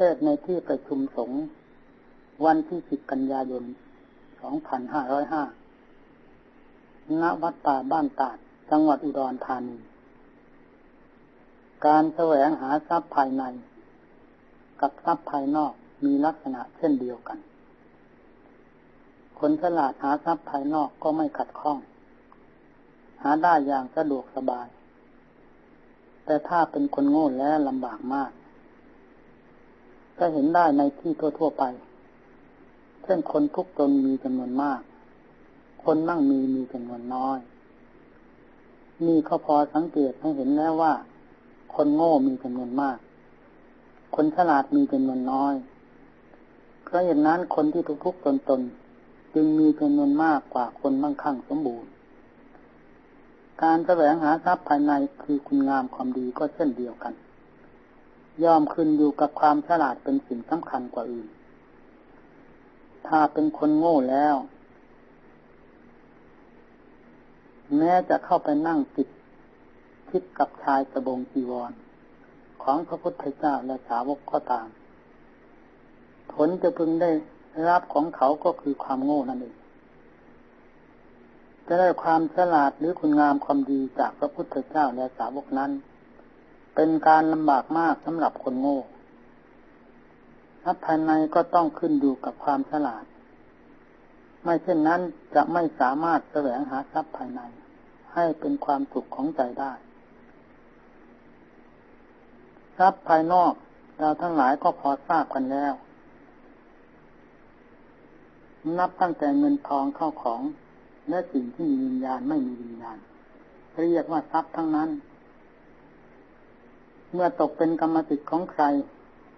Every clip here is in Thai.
เทศในที่ประชุมสงฆ์วันที่สิบกันยายน สองพันห้าร้อยห้าณวัดป่าบ้านตาด จังหวัดอุดรธานี การแสวงหาทรัพย์ภายใน กับทรัพย์ภายนอกมีลักษณะเช่นเดียวกัน คนฉลาดหาทรัพย์ภายนอกก็ไม่ขัดข้อง หาได้อย่างสะดวกสบาย แต่ถ้าเป็นคนโง่แล้วลำบากมาก ก็เห็นได้ในที่ทั่ว ๆไป เช่นคนทุกตนมีจำนวนมาก คนมั่งมีมีจำนวนน้อย นี่เขาพอสังเกตให้เห็นแล้วว่า คนโง่มีจำนวนมาก คนฉลาดมีจำนวนน้อยเพราะอย่างนั้นคนที่ทุกๆตนตนจึงมีจำนวนมากกว่าคนมั่งคั่งสมบูรณ์ การแสวงหาทรัพย์ภายในคือคุณงามความดีก็เช่นเดียวกัน ย่อมขึ้นอยู่กับความฉลาดเป็นสิ่งสำคัญกว่าอื่น ถ้าเป็นคนโง่แล้ว แม้จะเข้าไปนั่งติดคิดกับชายสบงจีวร ของพระพุทธเจ้าและสาวกก็ตาม ผลจะพึงได้รับของเขาก็คือความโง่นั่นเองจะได้ความฉลาดหรือคุณงามความดีจากพระพุทธเจ้าและสาวกนั้น เป็นการลำบากมากสำหรับคนโง่ทัพภายในก็ต้องขึ้นอยู่กับความฉลาด ไม่เช่นนั้นจะไม่สามารถแสวงหาทรัพย์ภายใน ให้เป็นความสุขของใจได้ทรัพย์ภายนอกเราทั้งหลายก็พอทราบกันแล้ว นับตั้งแต่เงินทองเข้าของ และสิ่งที่มีวิญญาณไม่มีวิญญาณ เรียกว่าทรัพย์ทั้งนั้น เมื่อตกเป็นกรรมสิทธิ์ของใคร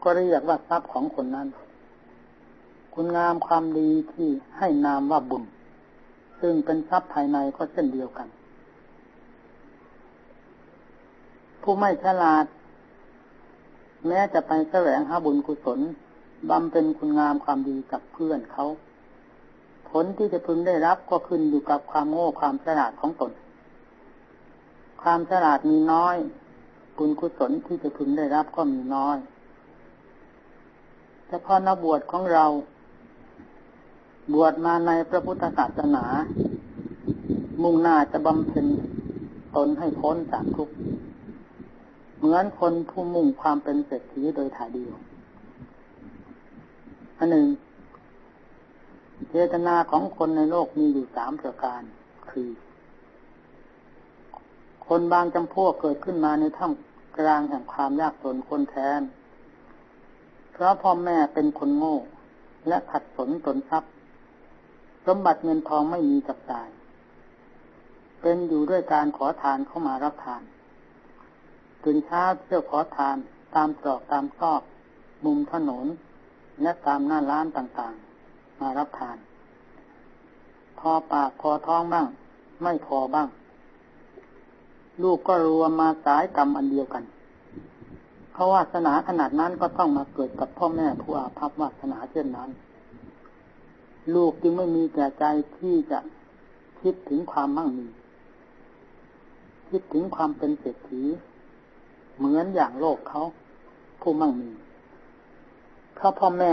ก็เรียกว่าทรัพย์ของคนนั้น คุณงามความดีที่ให้นามว่าบุญ ซึ่งเป็นทรัพย์ภายในก็เช่นเดียวกัน ผู้ไม่ฉลาด แม้จะไปแสวงหาบุญกุศลบำเป็นคุณงามความดีกับเพื่อนเขา ผลที่จะพึงได้รับก็ขึ้นอยู่กับความโง่ความฉลาดของตน ความฉลาดมีน้อย บุญกุศลที่จะพึงได้รับก็มีน้อยเฉพาะนักบวชของเรา บวชมาในพระพุทธศาสนา มุ่งหน้าจะบำเพ็ญตนให้พ้นจากทุกข์เหมือนคนผู้มุ่งความเป็นเศรษฐีโดยถ่ายเดียวอันหนึ่งเจตนาของคนในโลกมีอยู่สามประการ คือ คนบางจำพวกเกิดขึ้นมาในท่าม กลางแห่งความยากจนคนแทน เพราะพ่อแม่เป็นคนโง่ และขัดสนตนทรัพย์ สมบัติเงินทองไม่มีจับจ่าย เป็นอยู่ด้วยการขอทานเข้ามารับทานตื่นเช้าเที่ยวขอทานตามตรอกตามซอก มุมถนน และตามหน้าร้านต่างๆ มารับทาน พอปากพอท้องบ้าง ไม่พอบ้าง ลูกก็รวมมาสายกรรมอันเดียวกันเพราะวาสนาขนาดนั้นก็ต้องมาเกิดกับพ่อแม่ผู้อาภัพวาสนาเช่นนั้น ลูกจึงไม่มีแก่ใจที่จะคิดถึงความมั่งมี คิดถึงความเป็นเศรษฐี เหมือนอย่างโลกเขาผู้มั่งมีเพราะพ่อแม่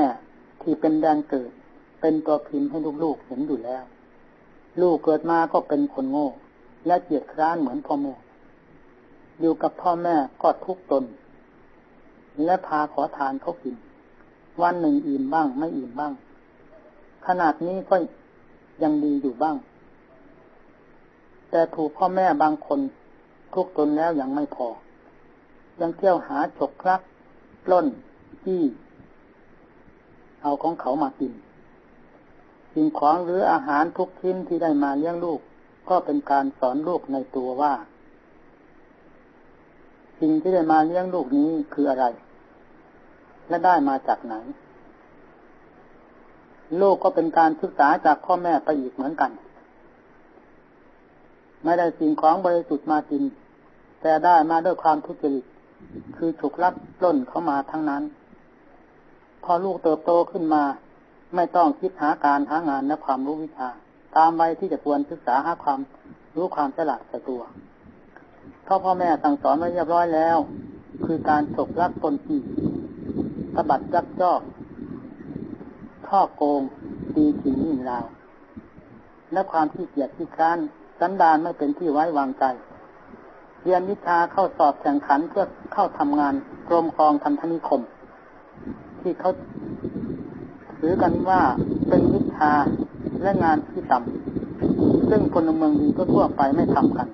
ที่เป็นแดนเกิด เป็นตัวพิมพ์ให้ลูกๆเห็นอยู่แล้ว ลูกเกิดมาก็เป็นคนโง่ และเกียดคร้านเหมือนพ่อแม่ อยู่กับพ่อแม่ก็ทุกตน และพาขอทานเขากิน วันหนึ่งอิ่มบ้างไม่อิ่มบ้าง ขนาดนี้ก็ยังดีอยู่บ้าง แต่ถูกพ่อแม่บางคนทุกตนแล้วยังไม่พอ ยังเที่ยวหาฉกคลักปล้นที่ เอาของเขามากินสิ่งของหรืออาหารทุกชิ้นที่ได้มาเลี้ยงลูก ก็เป็นการสอนลูกในตัวว่า สิ่งที่ได้มาเลี้ยงลูกนี้คืออะไร และได้มาจากไหน ลูกก็เป็นการศึกษาจากพ่อแม่ไปอีกเหมือนกัน ไม่ได้สิ่งของบริสุทธิ์มากิน แต่ได้มาด้วยความทุจริต คือถูกลักล้นเข้ามาทั้งนั้น พอลูกเติบโตขึ้นมา ไม่ต้องคิดหาการหางานและความรู้วิชา ตามวัยที่จะควรศึกษาหาความรู้ความฉลาดใส่ตัว พราะพ่อแม่สั่งสอนไว้เรียบร้อยแล้ว คือการฉกลักตนที่ตบัดยักยอกท่อโกงตีขิงนินราว และความที่เกียจที่ค้านสันดานไม่เป็นที่ไว้วางใจ เรียนวิชาเข้าสอบแข่งขันเพื่อเข้าทำงานกรมกองทันธนิคม ที่เขาถือกันว่าเป็นวิชาและงานที่ต่ำซึ่งพลเมืองดีก็ทั่วไปไม่ทำกัน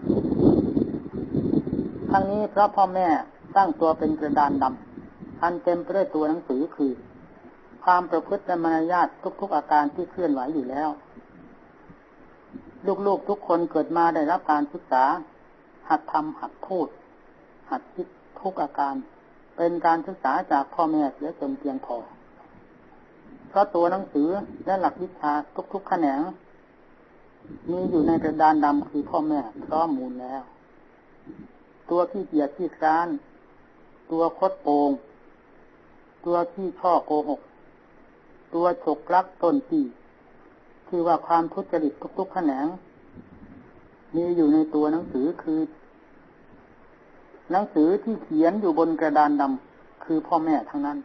ทั้งนี้เพราะพ่อแม่ตั้างตัวเป็นกระดานดำอันเต็มไปด้วยตัวหนังสือคือ ความประพฤติและมารยาททุกๆอาการที่เคลื่อนไหวอยู่แล้ว ลูกๆทุกคนเกิดมาได้รับการศึกษา หัดทำหัดพูด หัดคิดทุกอาการ เป็นการศึกษาจากพ่อแม่เสียจนเพียงพอเพราะตัวหนังสือและหลักวิชาทุกๆแขนงมีอยู่ในกระดานดำคือพ่อแม่พร้อมมูลแล้ว ตัวที่เกียจที่ค้าน ตัวคดโกง ตัวที่ช่อโกหก ตัวฉกลักต้นปีคือว่าความทุจริตทุกๆแขนง มีอยู่ในตัวหนังสือคือ หนังสือที่เขียนอยู่บนกระดานดำคือพ่อแม่ทั้งนั้น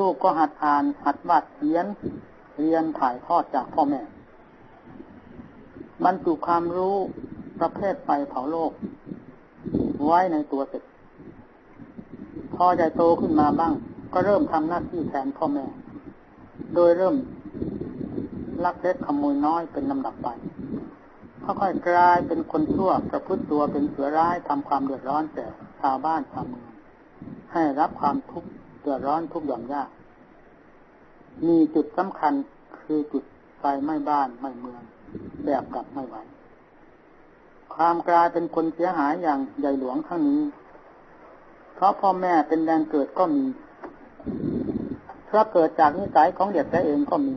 ลูกๆก็หัดอ่าน หัดวาดเขียน เรียนถ่ายทอดจากพ่อแม่บรรจุความรู้ ประเภทไฟเผาโลก ไว้ในตัวเสร็จ พอใจโตขึ้นมาบ้าง ก็เริ่มทำหน้าที่แทนพ่อแม่ โดยเริ่มลักเล็กขโมยน้อยเป็นลำดับไปค่อยๆกลายเป็นคนชั่วประพฤติตัวเป็นเสือร้ายทำความเดือดร้อนแก่ชาวบ้านชาวเมืองให้รับความทุกข์เดือดร้อนทุกอย่างยาก มีจุดสำคัญคือจุดไฟไหม้บ้านไหม้เมือง แบบกลับไม่ไหว ความกลายเป็นคนเสียหายอย่างใหญ่หลวงครั้งนี้ เพราะพ่อแม่เป็นแรงเกิดก็มีเพราะเกิดจากนิสัยของเด็กแต่เองก็มี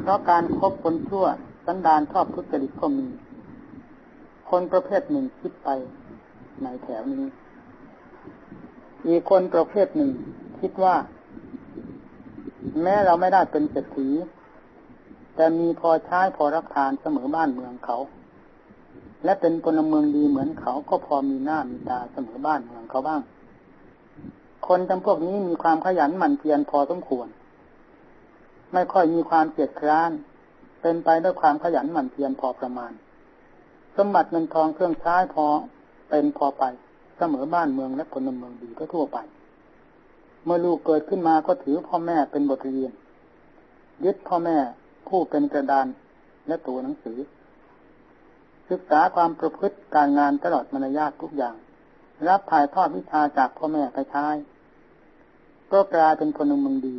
เพราะการครบคนชั่วสันดานชอบทุจริตก็มี คนประเภทหนึ่งคิดไปในแถวนี้ อีกคนประเภทหนึ่ง คิดว่า แม้เราไม่ได้เป็นเศรษฐีแต่มีพอใช้พอรับทานเสมอบ้านเมืองเขา และเป็นพลเมืองดีเหมือนเขาก็พอมีหน้ามีตาเสมอบ้านเมืองเขาบ้าง คนจำพวกนี้มีความขยันหมั่นเพียรพอสมควร ไม่ค่อยมีความเกียจคร้าน เป็นไปด้วยความขยันหมั่นเพียรพอประมาณ สมบัติเงินทองเครื่องใช้พอเป็นพอไปเสมอบ้านเมืองและพลเมืองดีก็ทั่วไป เมื่อลูกเกิดขึ้นมาก็ถือพ่อแม่เป็นบทเรียนยึดพ่อแม่ผู้เป็นกระดานและตัวหนังสือ ศึกษาความประพฤติการงานตลอดมารยาททุกอย่าง รับถ่ายทอดวิชาจากพ่อแม่ไปใช้ก็กลายเป็นพลเมืองดี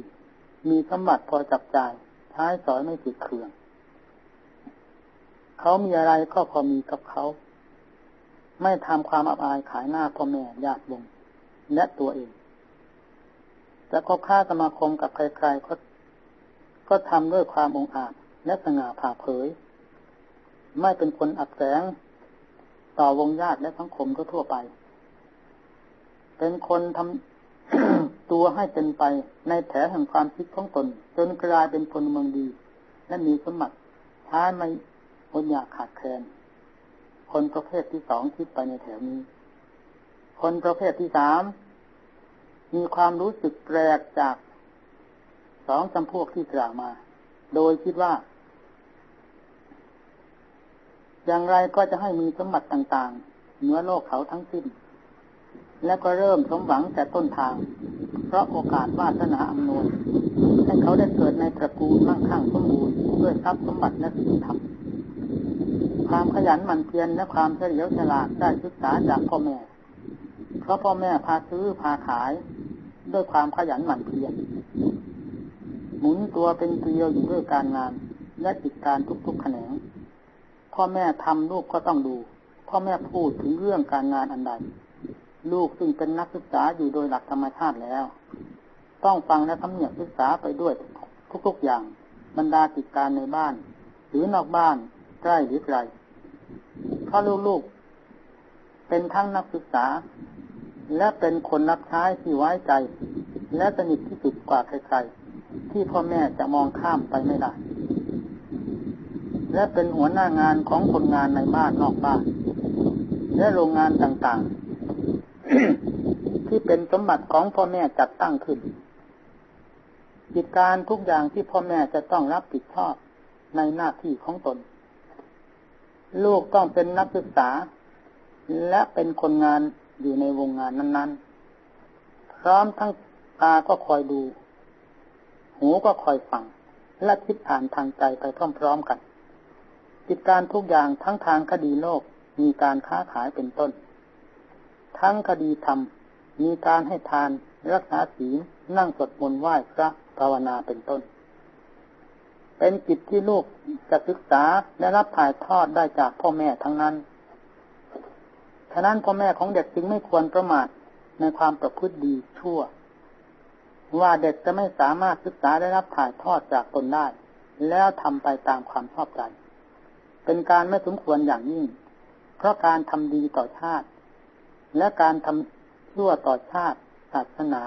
มีสมบัติพอจับจ่ายใช้สอยไม่ติดเคือง เขามีอะไรก็พอมีกับเขา ไม่ทำความอับอายขายหน้าพ่อแม่ญาติวงและตัวเองจะก็ค่าสมาคมกับใครๆก็ก็ทำด้วยความองอาจและสง่าผ่าเผย ไม่เป็นคนอับแสง ต่อวงญาติและสังคมก็ทั่วไป เป็นคนทำตัวให้เป็นไปในแถแห่งความคิดของตน จนกลายเป็นคนเมืองดี และมีสมบัติท้าไม่อดอยากขาดแคลนคนประเภทที่สองคิดไปในแถวนี้ คนประเภทที่สามมีความรู้สึกแปลกจากสองจำพวกที่กล่าวมา โดยคิดว่า อย่างไรก็จะให้มีสมบัติต่างๆ เหนือโลกเขาทั้งสิ้น และก็เริ่มสมหวังแต่ต้นทาง เพราะโอกาสวาสนาอำนวยให้เขาได้เกิดในตระกูลมั่งคั่งสมบูรณ์ด้วยทรัพย์สมบัติและสิ่งธรรมความขยันหมั่นเพียรและความเฉลียวฉลาดได้ศึกษาจากพ่อแม่ เพราะพ่อแม่พาซื้อพาขายด้วยความขยันหมั่นเพียรหมุนตัวเป็นเกลียวอยู่ด้วยการงานและกิจการทุกๆแขนง พ่อแม่ทำลูกก็ต้องดู พ่อแม่พูดถึงเรื่องการงานอันใด ลูกซึ่งเป็นนักศึกษาอยู่โดยหลักธรรมชาติแล้ว ต้องฟังและทำเนียบศึกษาไปด้วยทุกๆอย่างบรรดากิจการในบ้าน หรือนอกบ้านใกล้หรือไกลเพราลูกๆเป็นทั้งนักศึกษา และเป็นคนรับใช้ที่ไว้ใจ และสนิทที่สุดกว่าใครๆที่พ่อแม่จะมองข้ามไปไม่ได้ และเป็นหัวหน้างานของคนงานในบ้านนอกบ้าน และโรงงานต่างๆ ที่เป็นสมบัติของพ่อแม่จัดตั้งขึ้นกิจการทุกอย่างที่พ่อแม่จะต้องรับผิดชอบในหน้าที่ของตน ลูกต้องเป็นนักศึกษา และเป็นคนงานอยู่ในวงงานนั้นๆ พร้อมทั้งตาก็คอยดู หูก็คอยฟัง และคิดอ่านทางใจไปพร้อมๆกัน กิจการทุกอย่างทั้งทางคดีโลกมีการค้าขายเป็นต้น ทั้งคดีธรรม มีการให้ทานรักษาศีลนั่งสวดมนต์ไหว้พระภาวนาเป็นต้น เป็นกิจที่ลูกจะศึกษาและรับถ่ายทอดได้จากพ่อแม่ทั้งนั้น ฉะนั้นพ่อแม่ของเด็กจึงไม่ควรประมาทในความประพฤติดีชั่ว ว่าเด็กจะไม่สามารถศึกษาได้รับถ่ายทอดจากตนได้ แล้วทำไปตามความชอบใจ เป็นการไม่สมควรอย่างยิ่ง เพราะการทำดีต่อชาติ และการทำชั่วต่อชาติ ศาสนา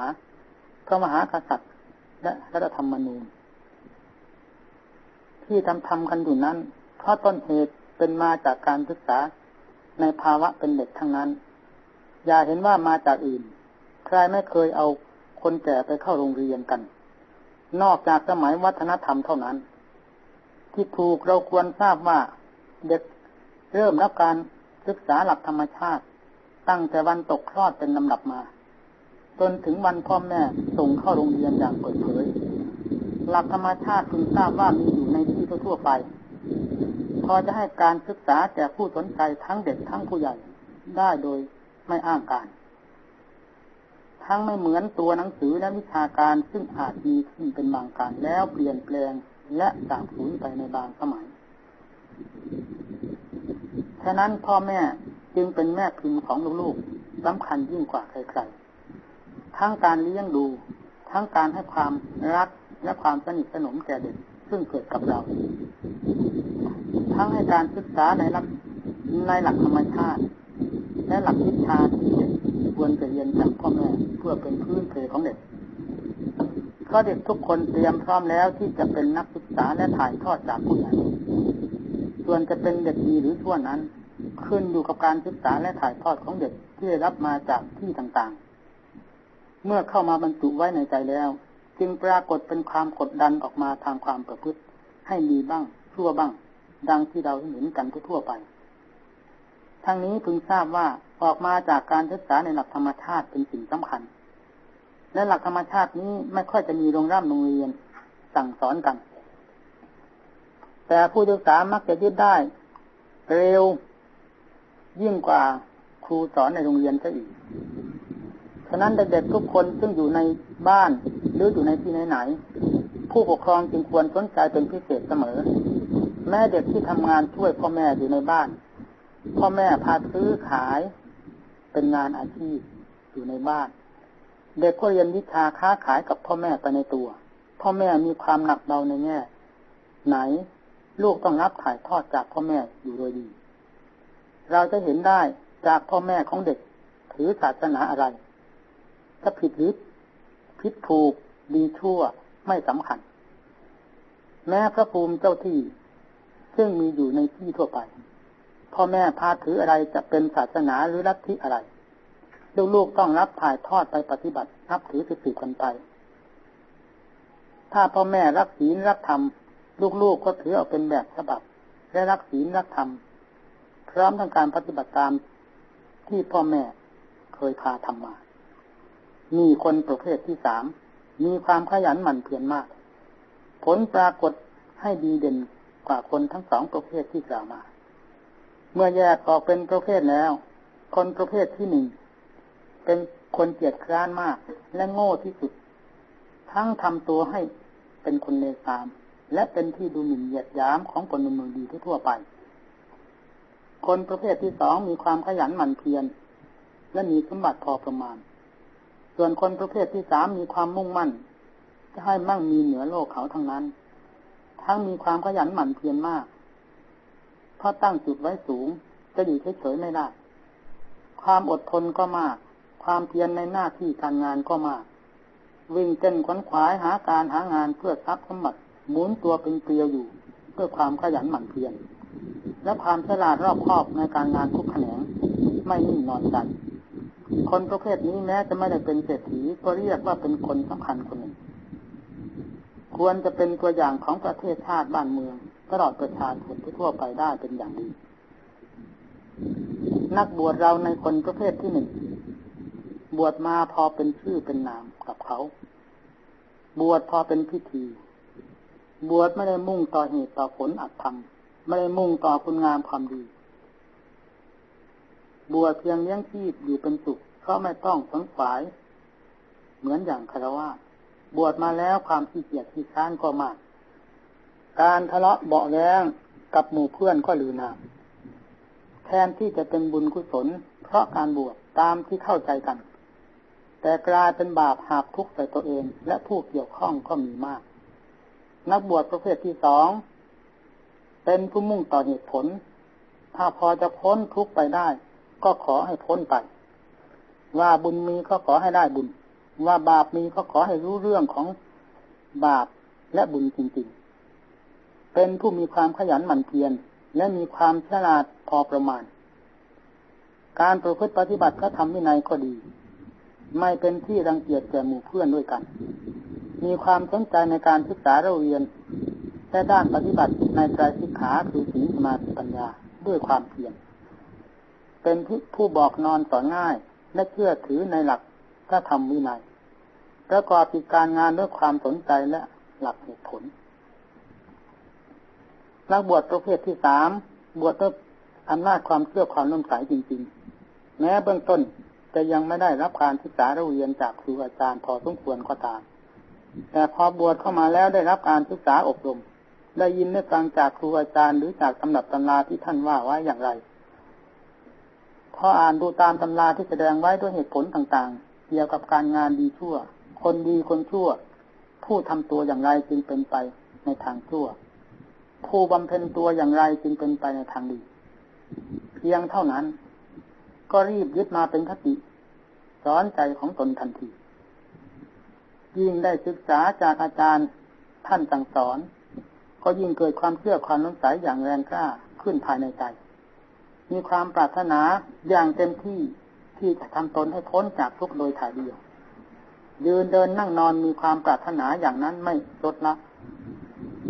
พระมหากษัตริย์และรัฐธรรมนูญ ที่ทำทำกันอยู่นั้น เพราะต้นเหตุเป็นมาจากการศึกษาในภาวะเป็นเด็กทั้งนั้น อย่าเห็นว่ามาจากอื่น ใครไม่เคยเอาคนแก่ไปเข้าโรงเรียนกัน นอกจากสมัยวัฒนธรรมเท่านั้น ที่ถูกเราควรทราบว่า เด็กเริ่มรับการศึกษาหลักธรรมชาติ ตั้งแต่วันตกคลอดเป็นลำดับมา จนถึงวันพ่อแม่ส่งเข้าโรงเรียนอย่างเปิดเผย หลักธรรมชาติคุณทราบว่ามีอยู่ในที่ทั่วไป พอจะให้การศึกษาแก่ผู้สนใจทั้งเด็กทั้งผู้ใหญ่ได้โดยไม่อ้างการ ทั้งไม่เหมือนตัวหนังสือและวิชาการซึ่งอาจมีขึ้นเป็นบางการแล้วเปลี่ยนแปลงและสาบสูญไปในบางสมัย ฉะนั้นพ่อแม่จึงเป็นแม่พิมพ์ของลูกๆสำคัญยิ่งกว่าใครๆ ทั้งการเลี้ยงดู ทั้งการให้ความรักและความสนิทสนมแก่เด็กซึ่งเกิดกับเรา ทั้งให้การศึกษาในหลักในหลักธรรมชาติ และหลักวิชาที่เด็กควรจะเรียนจากพ่อแม่เพื่อเป็นพื้นเพของเด็กเพราะเด็กทุกคนเตรียมพร้อมแล้วที่จะเป็นนักศึกษาและถ่ายทอดจากผู้ใหญ่ ส่วนจะเป็นเด็กดีหรือชั่วนั้น ขึ้นอยู่กับการศึกษาและถ่ายทอดของเด็กที่ได้รับมาจากที่ต่างๆ เมื่อเข้ามาบรรจุไว้ในใจแล้ว จึงปรากฏเป็นความกดดันออกมาทางความประพฤติ ให้ดีบ้างชั่วบ้าง ดังที่เราเห็นกันทั่วไปทั้งนี้พึงทราบว่าออกมาจากการศึกษาในหลักธรรมชาติเป็นสิ่งสำคัญ และหลักธรรมชาตินี้ไม่ค่อยจะมีโรงร่ำโรงเรียนสั่งสอนกัน แต่ผู้ศึกษามักจะยึดได้ เร็ว ยิ่งกว่าครูสอนในโรงเรียนซะอีก ฉะนั้นเด็กๆทุกคนซึ่งอยู่ในบ้านหรืออยู่ในที่ไหนๆผู้ปกครองจึงควรสนใจเป็นพิเศษเสมอ แม่เด็กที่ทำงานช่วยพ่อแม่อยู่ในบ้าน พ่อแม่พาซื้อขายเป็นงานอาชีพอยู่ในบ้าน เด็กก็เรียนวิชาค้าขายกับพ่อแม่ไปในตัว พ่อแม่มีความหนักเบาในแง่ ไหน ลูกต้องรับถ่ายทอดจากพ่อแม่อยู่โดยดี เราจะเห็นได้จากพ่อแม่ของเด็ก ถือศาสนาอะไรถ้าผิดหรือผิดถูกดีชั่วไม่สำคัญ แม้พระภูมิเจ้าที่ ซึ่งมีอยู่ในที่ทั่วไป พ่อแม่พาถืออะไรจะเป็นศาสนาหรือลัทธิอะไรลูกๆต้องรับถ่ายทอดไปปฏิบัตินับถือสืบกันไป ถ้าพ่อแม่รักศีลรักธรรม ลูกๆก็ถือเอาเป็นแบบฉบับและรักศีลรักธรรมพร้อมทั้งการปฏิบัติตามที่พ่อแม่เคยพาทำมา มีคนประเภทที่สาม มีความขยันหมั่นเพียรมาก ผลปรากฏให้ดีเด่นกว่าคนทั้งสองประเภทที่กล่าวมา เมื่อแยกออกเป็นประเภทแล้ว คนประเภทที่หนึ่งเป็นคนเกียจคร้านมาก และโง่ที่สุด ทั้งทำตัวให้เป็นคนเลวทราม และเป็นที่ดูหมิ่นเหยียดย้ำของคนมือดีทั่วไป คนประเภทที่สองมีความขยันหมั่นเพียรและมีสมบัติพอประมาณ ส่วนคนประเภทที่สามมีความมุ่งมั่น จะให้มั่งมีเหนือโลกเขาทั้งนั้น ทั้งมีความขยันหมั่นเพียรมากเพราะตั้งจุดไว้สูง จะอยู่เฉยๆไม่ได้ ความอดทนก็มาก ความเพียรในหน้าที่การงานก็มาก วิ่งเต้นขวนขวายหาการหางานเพื่อทรัพย์สมบัติ หมุนตัวเป็นเกลียวอยู่เพื่อความขยันหมั่นเพียรและความฉลาดรอบคอบในการงานทุกแขนงไม่นิ่งนอนใจคนประเภทนี้แม้จะไม่ได้เป็นเศรษฐีก็เรียกว่าเป็นคนสำคัญคนหนึ่ง ควรจะเป็นตัวอย่างของประเทศชาติบ้านเมือง ตลอดประชาชนทั่วไปได้เป็นอย่างดี นักบวชเราในคนประเภทที่หนึ่งบวชมาพอเป็นชื่อเป็นนามกับเขา บวชพอเป็นพิธี บวชไม่ได้มุ่งต่อเหตุต่อผลอัตธรรมไม่ได้มุ่งต่อคุณงามความดี บวชเพียงเลี้ยงชีพอยู่เป็นสุขเพราะไม่ต้องขนขวายเหมือนอย่างคารวะบวชมาแล้วความขี้เกียจขี้ค้านก็มาก การทะเลาะเบาแรงกับหมู่เพื่อนก็ลือนาแทนที่จะเป็นบุญกุศล เพราะการบวชตามที่เข้าใจกัน แต่กลายเป็นบาปหาบทุกข์ใส่ตัวเอง และผู้เกี่ยวข้องก็มีมาก นักบวชประเภทที่สองเป็นผู้มุ่งต่อเหตุผล ถ้าพอจะพ้นทุกไปได้ ก็ขอให้พ้นไป ว่าบุญมีก็ขอให้ได้บุญ ว่าบาปมีก็ขอให้รู้เรื่องของบาปและบุญจริงๆ เป็นผู้มีความขยันหมั่นเพียรและมีความฉลาดพอประมาณ การประพฤติปฏิบัติก็ทำวินัยก็ดี ไม่เป็นที่รังเกียจแก่หมู่เพื่อนด้วยกัน มีความสนใจในการศึกษาเราเรียนและด้านปฏิบัติในใจสิกขาคือศีลสมาธิปัญญาด้วยความเพียรเป็นผู้บอกนอนต่อง่าย และเชื่อถือในหลักถ้าทำวินัยประกอบกิจการงานด้วยความสนใจและหลักเหตุผลนักบวชประเภทที่สามบวชด้วยอำนาจความเชื่อความน้มใสจริง ๆ แม้เบื้องต้นจะยังไม่ได้รับการศึกษาเรียนจากครูอาจารย์พอสมควรก็ตาม แต่พอบวชเข้ามาแล้วได้รับการศึกษาอบรม ได้ยินได้ฟังจากครูอาจารย์หรือจากตำหนับตำราที่ท่านว่าไว้อย่างไร พออ่านดูตามตำราที่แสดงไว้ด้วยเหตุผลต่างๆ เกี่ยวกับการงานดีชั่ว คนดีคนชั่ว ผู้ทำตัวอย่างไรจึงเป็นไปในทางชั่ว ผู้บำเพ็ญตัวอย่างไรจึงเป็นไปในทางดี เพียงเท่านั้น ก็รีบยึดมาเป็นคติสอนใจของตนทันที ยิ่งได้ศึกษาจากอาจารย์ท่านสั่งสอน ก็ยิ่งเกิดความเชื่อความน้งใสอย่างแรงกล้าขึ้นภายในใจ มีความปรารถนาอย่างเต็มที่ที่จะทำตนให้พ้นจากทุกโดยถ่ายเดียว ยืนเดินนั่งนอนมีความปรารถนาอย่างนั้นไม่ลดละ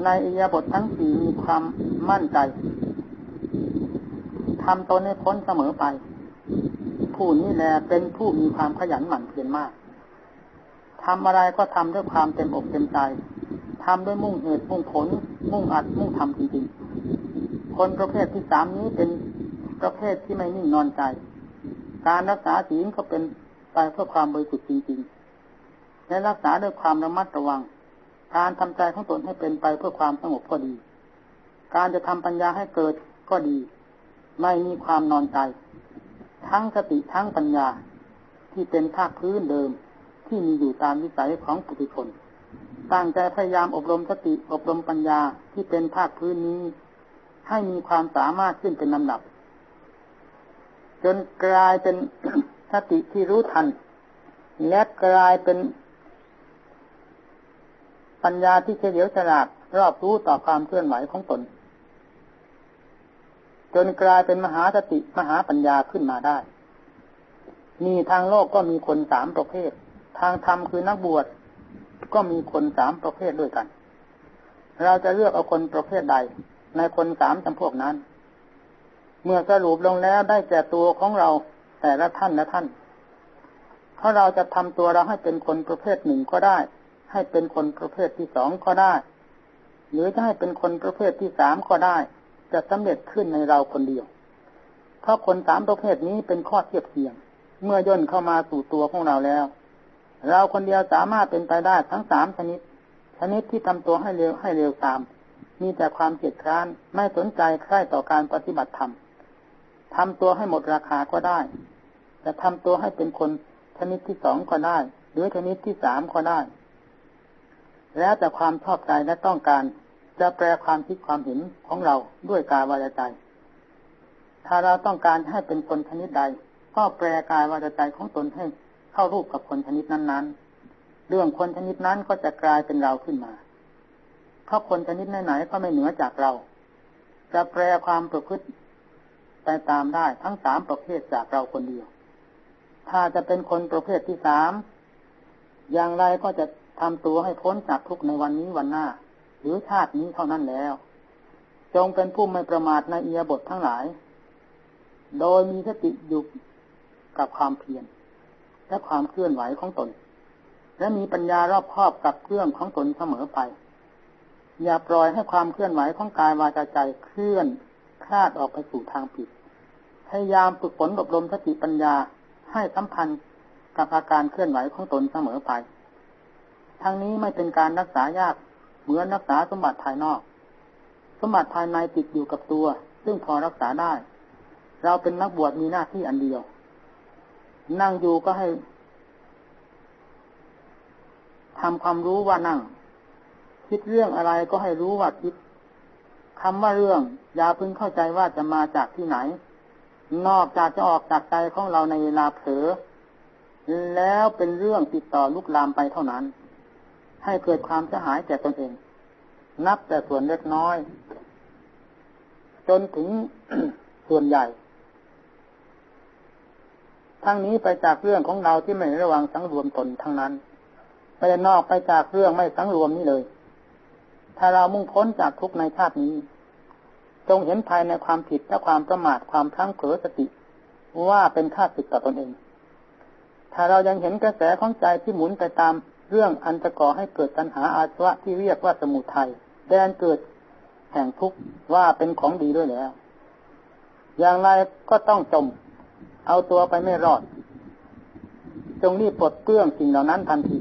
ในอิยาบททั้งสี่มีความมั่นใจทำตนให้พ้นเสมอไป ผู้นี้แลเป็นผู้มีความขยันหมั่นเพียรมาก ทำอะไรก็ทำด้วยความเต็มอกเต็มใจทำด้วยมุ่งเหตุมุ่งผล มุ่งอัดมุ่งทำจริงๆ คนประเภทที่สามนี้เป็นประเภทที่ไม่นิ่งนอนใจ การรักษาศีลก็เป็นไปเพื่อความบริสุทธิ์จริงๆ และรักษาด้วยความระมัดระวัง การทำใจของตนให้เป็นไปเพื่อความสงบก็ดี การจะทำปัญญาให้เกิดก็ดี ไม่มีความนอนใจ ทั้งสติทั้งปัญญาที่เป็นภาคพื้นเดิม ที่มีอยู่ตามวิสัยของปุถุชน ตั้งใจพยายามอบรมสติอบรมปัญญาที่เป็นภาคพื้นนี้ ให้มีความสามารถขึ้นเป็นลำดับ จนกลายเป็นสติที่รู้ทัน และกลายเป็นปัญญาที่เฉลียวฉลาดรอบรู้ต่อความเคลื่อนไหวของตน จนกลายเป็นมหาสติมหาปัญญาขึ้นมาได้ มีทางโลกก็มีคนสามประเภท ทางธรรมคือนักบวชก็มีคนสามประเภทด้วยกัน เราจะเลือกเอาคนประเภทใด ในคนสามจำพวกนั้น เมื่อสรุปลงแล้วได้แก่ตัวของเราแต่ละท่านละท่านเพราะเราจะทำตัวเราให้เป็นคนประเภทหนึ่งก็ได้ ให้เป็นคนประเภทที่สองก็ได้ หรือจะให้เป็นคนประเภทที่สามก็ได้ จะสำเร็จขึ้นในเราคนเดียว เพราะคนสามประเภทนี้เป็นข้อเทียบเทียง เมื่อย่นเข้ามาสู่ตัวของเราแล้ว เราคนเดียวสามารถเป็นไปได้ทั้งสามชนิด ชนิดที่ทำตัวให้เร็วให้เร็วตาม มีแต่ความเกียดคร้านไม่สนใจใคร่ต่อการปฏิบัติธรรมทำตัวให้หมดราคาก็ได้จะทำตัวให้เป็นคนชนิดที่สองก็ได้ หรือชนิดที่สามก็ได้ แล้วแต่ความชอบใจและต้องการ จะแปลความคิดความเห็นของเราด้วยกายวาจาใจ ถ้าเราต้องการให้เป็นคนชนิดใด ก็แปลกายวาจาใจของตนให้ เข้ารูปกับคนชนิดนั้น ๆ เรื่องคนชนิดนั้นก็จะกลายเป็นเราขึ้นมาเพราะคนชนิดไหนๆก็ไม่เหนือจากเรา จะแปลความประพฤติไปตามได้ทั้งสามประเภทจากเราคนเดียว ถ้าจะเป็นคนประเภทที่สามอย่างไรก็จะทำตัวให้พ้นจากทุกในวันนี้วันหน้า หรือชาตินี้เท่านั้นแล้ว จงเป็นผู้ไม่ประมาทในเอียบททั้งหลาย โดยมีสติอยู่กับความเพียร และความเคลื่อนไหวของตน และมีปัญญารอบครอบกับเครื่องของตนเสมอไป อย่าปล่อยให้ความเคลื่อนไหวของกายวาจาใจเคลื่อนคลาดออกไปสู่ทางผิด พยายามฝึกฝนอบรมสติปัญญาให้สัมพันธ์กับอาการเคลื่อนไหวของตนเสมอไป ทั้งนี้ไม่เป็นการรักษายากเหมือนรักษาสมบัติภายนอก สมบัติภายในติดอยู่กับตัว ซึ่งพอรักษาได้ เราเป็นนักบวชมีหน้าที่อันเดียว นั่งอยู่ก็ให้ทำความรู้ว่านั่ง คิดเรื่องอะไรก็ให้รู้ว่าคิดคำว่าเรื่อง อย่าพึงเข้าใจว่าจะมาจากที่ไหน นอกจากจะออกจากใจของเราในเวลาเผลอแล้วเป็นเรื่องติดต่อลุกลามไปเท่านั้น ให้เกิดความเสียหายแก่ตนเอง นับแต่ส่วนเล็กน้อย จนถึงส่วนใหญ่ ทั้งนี้ไปจากเรื่องของเราที่ไม่ระวังสังรวมตนทั้งนั้นไม่ได้นอกไปจากเรื่องไม่สังรวมนี้เลย ถ้าเรามุ่งพ้นจากทุกในชาตินี้ จงเห็นภายในความผิดและความประมาทความพลั้งเผลอสติ ว่าเป็นค่าศึกต่อตนเอง ถ้าเรายังเห็นกระแสของใจที่หมุนไปตามเรื่องอันจะก่อให้เกิดปัญหาอาสวะที่เรียกว่าสมุทัยแดนเกิดแห่งทุกข์ว่าเป็นของดีด้วยแล้ว อย่างไรก็ต้องจม เอาตัวไปไม่รอด จงรีบปลดเปลื้องสิ่งเหล่านั้นทันที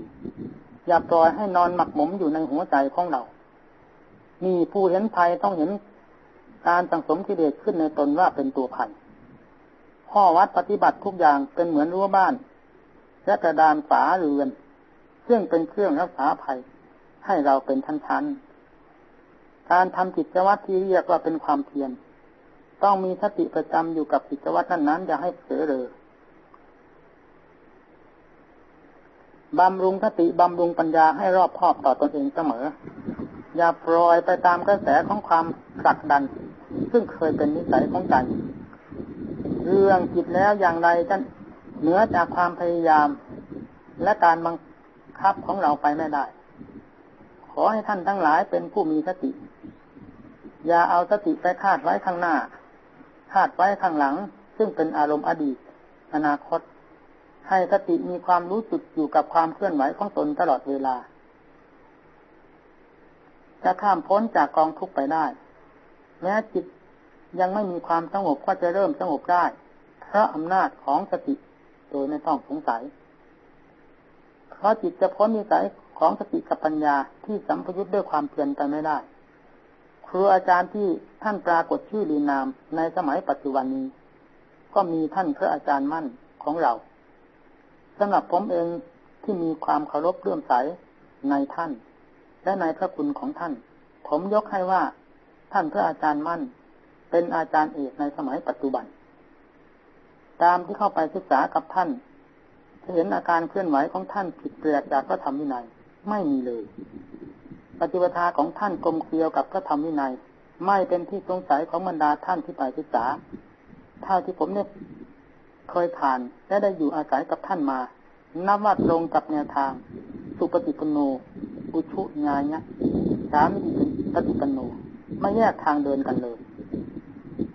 อย่าปล่อยให้นอนหมักหมมอยู่ในหัวใจของเรา มีผู้เห็นภัยต้องเห็นการสังสมกิเลสขึ้นในตนว่าเป็นตัวภัยข้อวัดปฏิบัติทุกอย่างเป็นเหมือนรั้วบ้านและกระดานฝาเรือน ซึ่งเป็นเครื่องรักษาภัย ให้เราเป็นชั้นๆการทำกิจวัตรที่เรียกว่าเป็นความเพียร ต้องมีสติประจำอยู่กับกิจวัตรนั้นๆอย่าให้เผลอเลยบำรุงสติบำรุงปัญญาให้รอบคอบต่อตอนเองเสมอ อย่าปล่อยไปตามกระแสของความผลักดัน ซึ่งเคยเป็นนิสัยของใจเรื่องจิตแล้วอย่างไรจะเหนือจากความพยายาม และการบังคับของเราไปไม่ได้ ขอให้ท่านทั้งหลายเป็นผู้มีสติ อย่าเอาสติไปคาดไว้ข้างหน้า คาดไว้ข้างหลัง ซึ่งเป็นอารมณ์อดีต อนาคต ให้สติมีความรู้สึกอยู่กับความเคลื่อนไหวของตนตลอดเวลา จะข้ามพ้นจากกองทุกข์ไปได้ แม้จิตยังไม่มีความสงบก็จะเริ่มสงบได้ เพราะอำนาจของสติโดยไม่ต้องสงสัย เพราะจิตจะพ้นนิสัยของสติกับปัญญาที่สัมพยุตด้วยความเพียรกันไม่ได้ ครูอาจารย์ที่ท่านปรากฏชื่อลีนามในสมัยปัจจุบันนี้ ก็มีท่านพระอาจารย์มั่นของเราสำหรับผมเองที่มีความเคารพเลื่อมใสในท่าน และในพระคุณของท่าน ผมยกให้ว่าท่านพระอาจารย์มั่น เป็นอาจารย์เอกในสมัยปัจจุบัน ตามที่เข้าไปศึกษากับท่านจะเห็นอาการเคลื่อนไหวของท่านผิดแปลกจากพระธรรมวินัยไม่มีเลย ปฏิปทาของท่านกลมเกลียวกับพระธรรมวินัย ไม่เป็นที่สงสัยของบรรดาท่านที่ไปศึกษาเท่าที่ผมเนี่ยเคยผ่านและได้อยู่อาศัยกับท่านมา นับว่าตรงกับแนวทาง สุปฏิปโน อุชุญาญะสามิปฏิปโนไม่แยกทางเดินกันเลย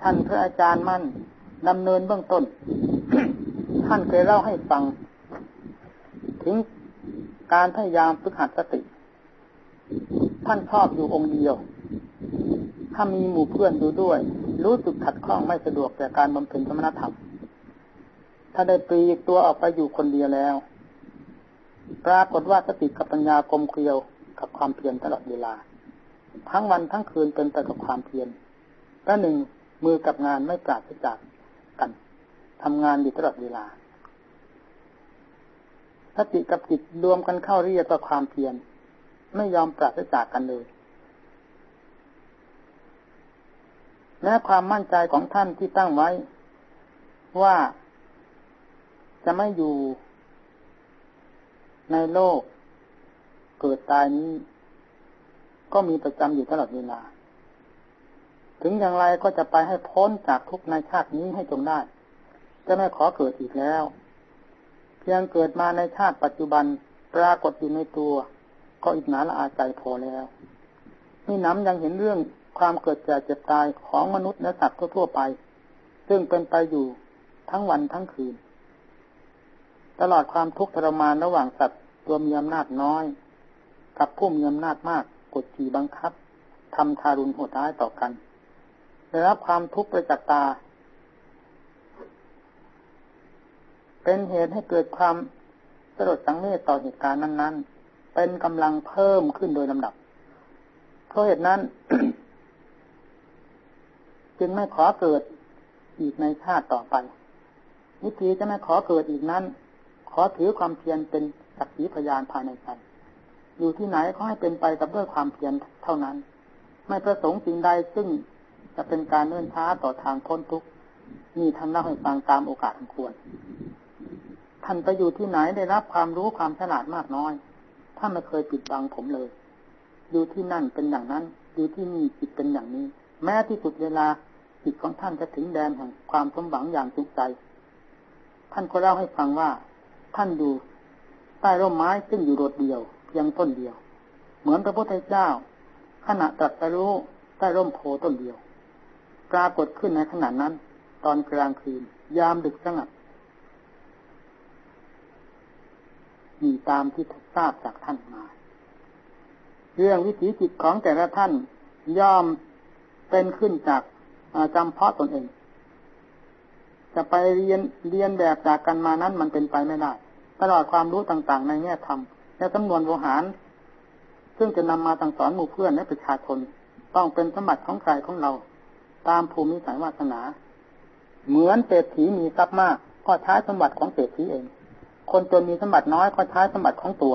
ท่านพระอาจารย์มั่นดำเนินเบื้องต้น ท่านเคยเล่าให้ฟัง ถึงการพยายามฝึกหัดสติ ท่านชอบอยู่องค์เดียว ถ้ามีหมู่เพื่อนอยู่ด้วย รู้สึกขัดข้องไม่สะดวกแก่การบำเพ็ญสมณธรรม ถ้าได้ปลีกตัวออกไปอยู่คนเดียวแล้ว ปรากฏว่าสติกับปัญญากลมเกลียวกับความเพียรตลอดเวลา ทั้งวันทั้งคืนเป็นแต่กับความเพียรและหนึ่งมือกับงานไม่ปราศจากกันทำงานอยู่ตลอดเวลาสติกับจิตรวมกันเข้าเรียกว่าความเพียร ไม่ยอมปราศจากกันเลยแม้ความมั่นใจของท่านที่ตั้งไว้ ว่าจะไม่อยู่ในโลก เกิดตายนี้ ก็มีประจำอยู่ตลอดเวลา ถึงอย่างไรก็จะไปให้พ้นจากทุกในชาตินี้ให้จงได้ จะไม่ขอเกิดอีกแล้ว เพียงเกิดมาในชาติปัจจุบันปรากฏอยู่ในตัว ก็อิจฉาละอาใจพอแล้วนี่น้ำยังเห็นเรื่องความเกิดแก่เจ็บตายของมนุษย์และสัตว์ทั่วไป ซึ่งเป็นไปอยู่ทั้งวันทั้งคืน ตลอดความทุกข์ทรมานระหว่างสัตว์ตัวมีอำนาจน้อย กับผู้มีอำนาจมากกดขี่บังคับทำทารุณโหดร้ายต่อกันได้รับความทุกข์ประจักตา เป็นเหตุให้เกิดความสลดสังเวชต่อเหตุการณ์นั้นๆ เป็นกำลังเพิ่มขึ้นโดยลำดับ เพราะเหตุนั้น จึงไม่ขอเกิดอีกในชาติต่อไป วิธีจะไม่ขอเกิดอีกนั้น ขอถือความเพียรเป็นสักขีพยานภายในใจอยู่ที่ไหนขอให้เป็นไปกับด้วยความเพียรเท่านั้น ไม่ประสงค์สิ่งใดซึ่งจะเป็นการเนื่นช้าต่อทางพ้นทุกข์มีท่านเล่าให้ฟังตามโอกาสควร ท่านไปอยู่ที่ไหนได้รับความรู้ความฉลาดมากน้อย ท่านไม่เคยปิดบังผมเลย อยู่ที่นั่นเป็นอย่างนั้น อยู่ที่นี่จิตเป็นอย่างนี้ แม้ที่สุดเวลาจิตของท่านจะถึงแดนแห่งความสมหวังอย่างสุขใจ ท่านก็เล่าให้ฟังว่า ท่านอยู่ใต้ร่มไม้ซึ่งอยู่โดดเดียวเพียงต้นเดียว เหมือนพระพุทธเจ้า ขณะตรัสรู้ใต้ร่มโพต้นเดียว ปรากฏขึ้นในขณะนั้น ตอนกลางคืน ยามดึกสงัด มีตามที่ทราบจากท่านมา เรื่องวิถีจิตของแต่ละท่านย่อมเป็นขึ้นจากจำเพาะตนเอง จะไปเรียนเรียนแบบจากกันมานั้นมันเป็นไปไม่ได้ ตลอดความรู้ต่างๆ ในแง่ธรรมและจำนวนโวหาร ซึ่งจะนำมาสั่งสอนหมู่เพื่อนและประชาชนต้องเป็นสมบัติของใครของเรา ตามภูมิสายวาสนา เหมือนเศรษฐีมีทรัพย์มาก ก็ใช้สมบัติของเศรษฐีเอง คนจนมีสมบัติน้อยก็ใช้สมบัติของตัว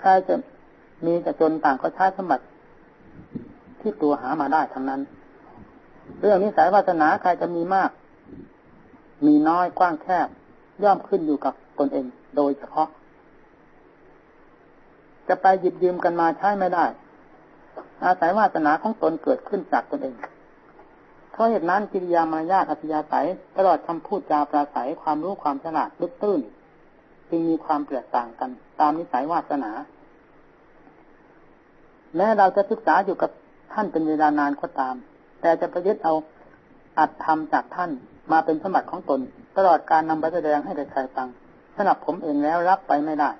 ใครจะมีจะจนต่างก็ใช้สมบัติที่ตัวหามาได้ทั้งนั้น เรื่องนิสัยวาสนาใครจะมีมาก มีน้อยกว้างแคบ ย่อมขึ้นอยู่กับตนเอง โดยเฉพาะ จะไปหยิบยืมกันมาใช้ไม่ได้ อาศัยวาสนาของตนเกิดขึ้นจากตนเองเพราะเหตุนั้นกิริยามารยาทอัธยาศัยตลอดคำพูดจาปราศัยความรู้ความฉลาดลึกตื้น จึงมีความแตกต่างกัน ตามนิสัยวาสนา แม้เราจะศึกษาอยู่กับท่านเป็นเวลานานก็ตาม แต่จะประยุทธ์เอาอัดทำจากท่านมาเป็นสมบัติของตน ตลอดการนำไปแสดงให้ใครฟังสำหรับผมเองแล้วรับไปไม่ได้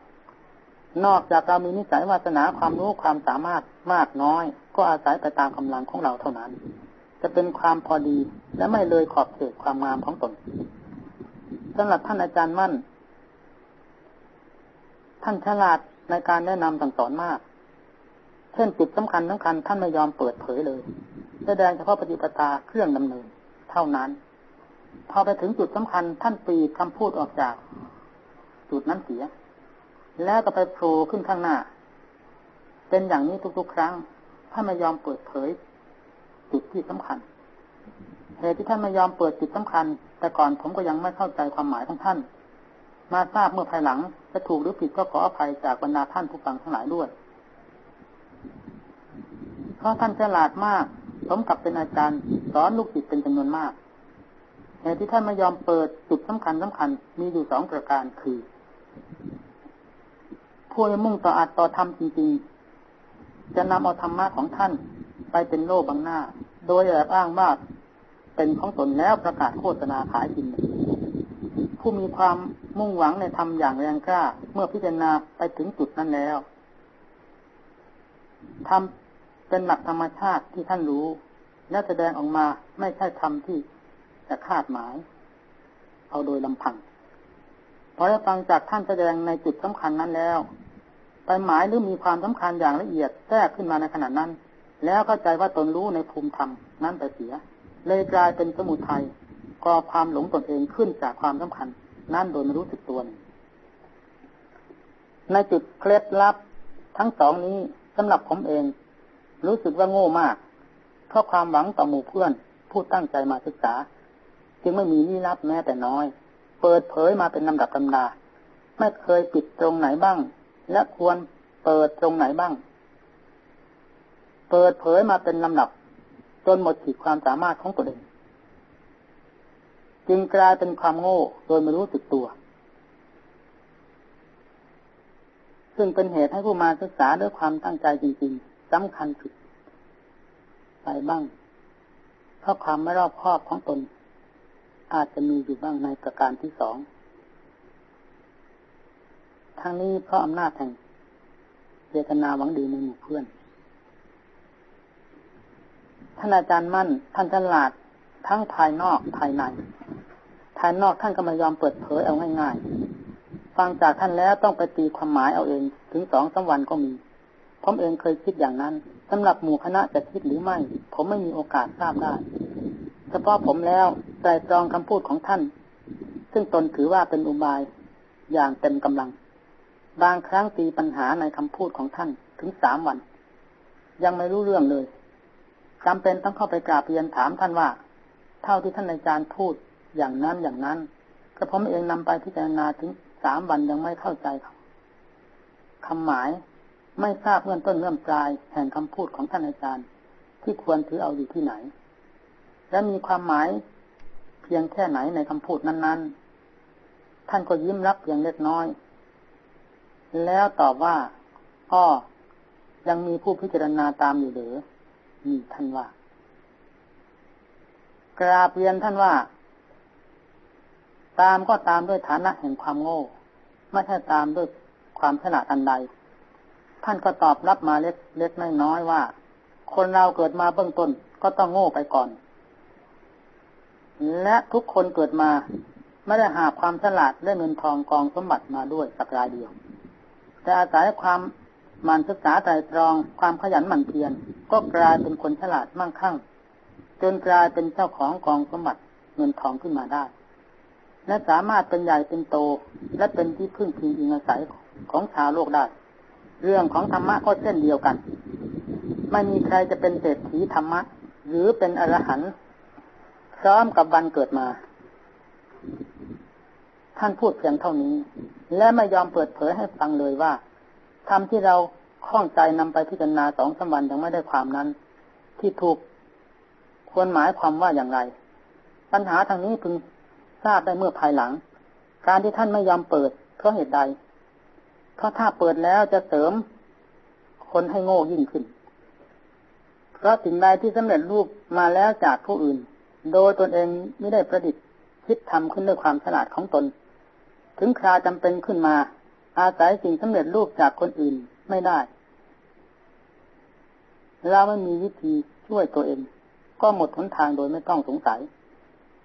นอกจากเรามีนิสัยวาสนาความรู้ความสามารถมากน้อย ก็อาศัยไปตามกำลังของเราเท่านั้น จะเป็นความพอดีและไม่เลยขอบเขตความงามของตนสำหรับท่านอาจารย์มั่น ท่านฉลาดในการแนะนำสั่งสอนมาก เช่นจุดสำคัญสำคัญท่านไม่ยอมเปิดเผยเลย แสดงเฉพาะปฏิปทาเครื่องดำเนิน เท่านั้น พอไปถึงจุดสำคัญท่านปีคำพูดออกจาก จุดนั้นเสีย แล้วก็ไปโผล่ขึ้นข้างหน้า เป็นอย่างนี้ทุกๆ ครั้งถ้านไม่ยอมเปิดเผย จุดที่สำคัญเหตุที่ท่านไม่ยอมเปิดจุดสำคัญ แต่ก่อนผมก็ยังไม่เข้าใจความหมายของท่าน มาทราบเมื่อภายหลังจะถูกหรือผิดก็ขออภัยจากบรรดาท่านผู้ฟังทั้งหลายด้วย เพราะท่านฉลาดมาก สมกับเป็นอาจารย์ สอนลูกศิษย์เป็นจำนวนมากเหตุที่ท่านไม่ยอมเปิดจุดสำคัญสำคัญมีอยู่สองประการคือผู้มุ่งต่ออัดต่อธรรมจริงๆ จะนำเอาธรรมะของท่านไปเป็นโล่บังหน้า โดยแอบอ้างว่าเป็นของตนแล้วประกาศโฆษณาขายจริง ผู้มีความมุ่งหวังในธรรมอย่างแรงกล้า เมื่อพิจารณาไปถึงจุดนั้นแล้วทำเป็นหลักธรรมชาติที่ท่านรู้ และแสดงออกมาไม่ใช่ธรรมที่จะคาดหมาย เอาโดยลำพังพอได้ฟังจากท่านแสดงในจุดสำคัญนั้นแล้วไปหมายหรือมีความสำคัญอย่างละเอียดแทรกขึ้นมาในขณะนั้น แล้วเข้าใจว่าตนรู้ในภูมิธรรมนั้นไปเสีย เลยกลายเป็นสมุทัย ก่อความหลงตนเองขึ้นจากความสำคัญ นั่นโดยไม่รู้สึกตัวในจุดเคล็ดลับทั้งสองนี้สำหรับผมเอง รู้สึกว่าโง่มาก เพราะความหวังต่อหมู่เพื่อน ผู้ตั้งใจมาศึกษา จึงไม่มีลี้ลับแม้แต่น้อย เปิดเผยมาเป็นลำดับตำนาไม่เคยปิดตรงไหนบ้าง และควรเปิดตรงไหนบ้าง เปิดเผยมาเป็นลำดับ จนหมดขีดความสามารถของตัวเอง จึงกลายเป็นความโง่โดยไม่รู้สึกตัว ซึ่งเป็นเหตุให้ผู้มาศึกษาด้วยความตั้งใจจริง ๆสำคัญผิดไปบ้างเพราะความไม่รอบคอบของตน อาจจะมีอยู่บ้างในประการที่สองทั้งนี้เพราะอำนาจแห่งเจตนาหวังดีในหมู่เพื่อน ท่านอาจารย์มั่น ท่านฉลาด ทั้งภายนอกภายใน ภายนอกท่านก็ไม่ยอมเปิดเผยเอาง่ายๆ ฟังจากท่านแล้วต้องไปตีความหมายเอาเองถึงสองสาวันก็มีผมเองเคยคิดอย่างนั้นสำหรับหมู่คณะจะคิดหรือไม่ ผมไม่มีโอกาสทราบได้เฉพาะผมแล้วใจตรองคำพูดของท่าน ซึ่งตนถือว่าเป็นอุบายอย่างเต็มกำลัง บางครั้งตีปัญหาในคำพูดของท่านถึงสามวัน ยังไม่รู้เรื่องเลยจำเป็นต้องเข้าไปกราบเรียนถามท่านว่า เท่าที่ท่านอาจารย์พูดอย่างนั้นอย่างนั้นกระผมเองนำไปพิจารณาถึงสามวันยังไม่เข้าใจคำหมายไม่ทราบเงื่อนต้นเงื่อนปลายแห่งคำพูดของท่านอาจารย์ ที่ควรถือเอาอยู่ที่ไหน และมีความหมายเพียงแค่ไหนในคำพูดนั้น ๆ ท่านก็ยิ้มรับเพียงเล็กน้อย แล้วตอบว่าอ้อยังมีผู้พิจารณาตามอยู่หรือนี่ท่านว่า กราบเรียนท่านว่า ตามก็ตามด้วยฐานะแห่งความโง่ ไม่ใช่ตามด้วยความฉลาดอันใด ท่านก็ตอบรับมาเล็กเล็กน้อยว่า คนเราเกิดมาเบื้องต้นก็ต้องโง่ไปก่อน และทุกคนเกิดมาไม่ได้หาความฉลาดและเงินทองกองสมบัติมาด้วยสักรายเดียว แต่อาศัยความมันศึกษาใจตรองความขยันหมั่นเพียรก็กลายเป็นคนฉลาดมั่งคั่ง จนกลายเป็นเจ้าของกองสมบัติเงินทองขึ้นมาได้ และสามารถเป็นใหญ่เป็นโต และเป็นที่พึ่งพิงอิงอาศัยของชาวโลกได้ เรื่องของธรรมะก็เช่นเดียวกัน ไม่มีใครจะเป็นเศรษฐีธรรมะ หรือเป็นอรหันต์พร้อมกับวันเกิดมา ท่านพูดเพียงเท่านี้ และไม่ยอมเปิดเผยให้ฟังเลยว่าธรรมที่เราข้องใจนำไปพิจารณาสองสามวันยังไม่ได้ความนั้น ที่ถูก ควรหมายความว่าอย่างไร ปัญหาทางนี้พึงทราบได้เมื่อภายหลัง การที่ท่านไม่ยอมเปิด เพราะเหตุใด เพราะถ้าเปิดแล้วจะเสริม คนให้โง่ยิ่งขึ้น เพราะสิ่งใดที่สำเร็จรูปมาแล้วจากผู้อื่น โดยตนเองไม่ได้ประดิษฐ์คิดทำขึ้นด้วยความฉลาดของตน ถึงคราจำเป็นขึ้นมา อาศัยสิ่งสำเร็จรูปจากคนอื่นไม่ได้เราไม่มีวิธีช่วยตัวเอง ก็หมดหนทางโดยไม่ต้องสงสัย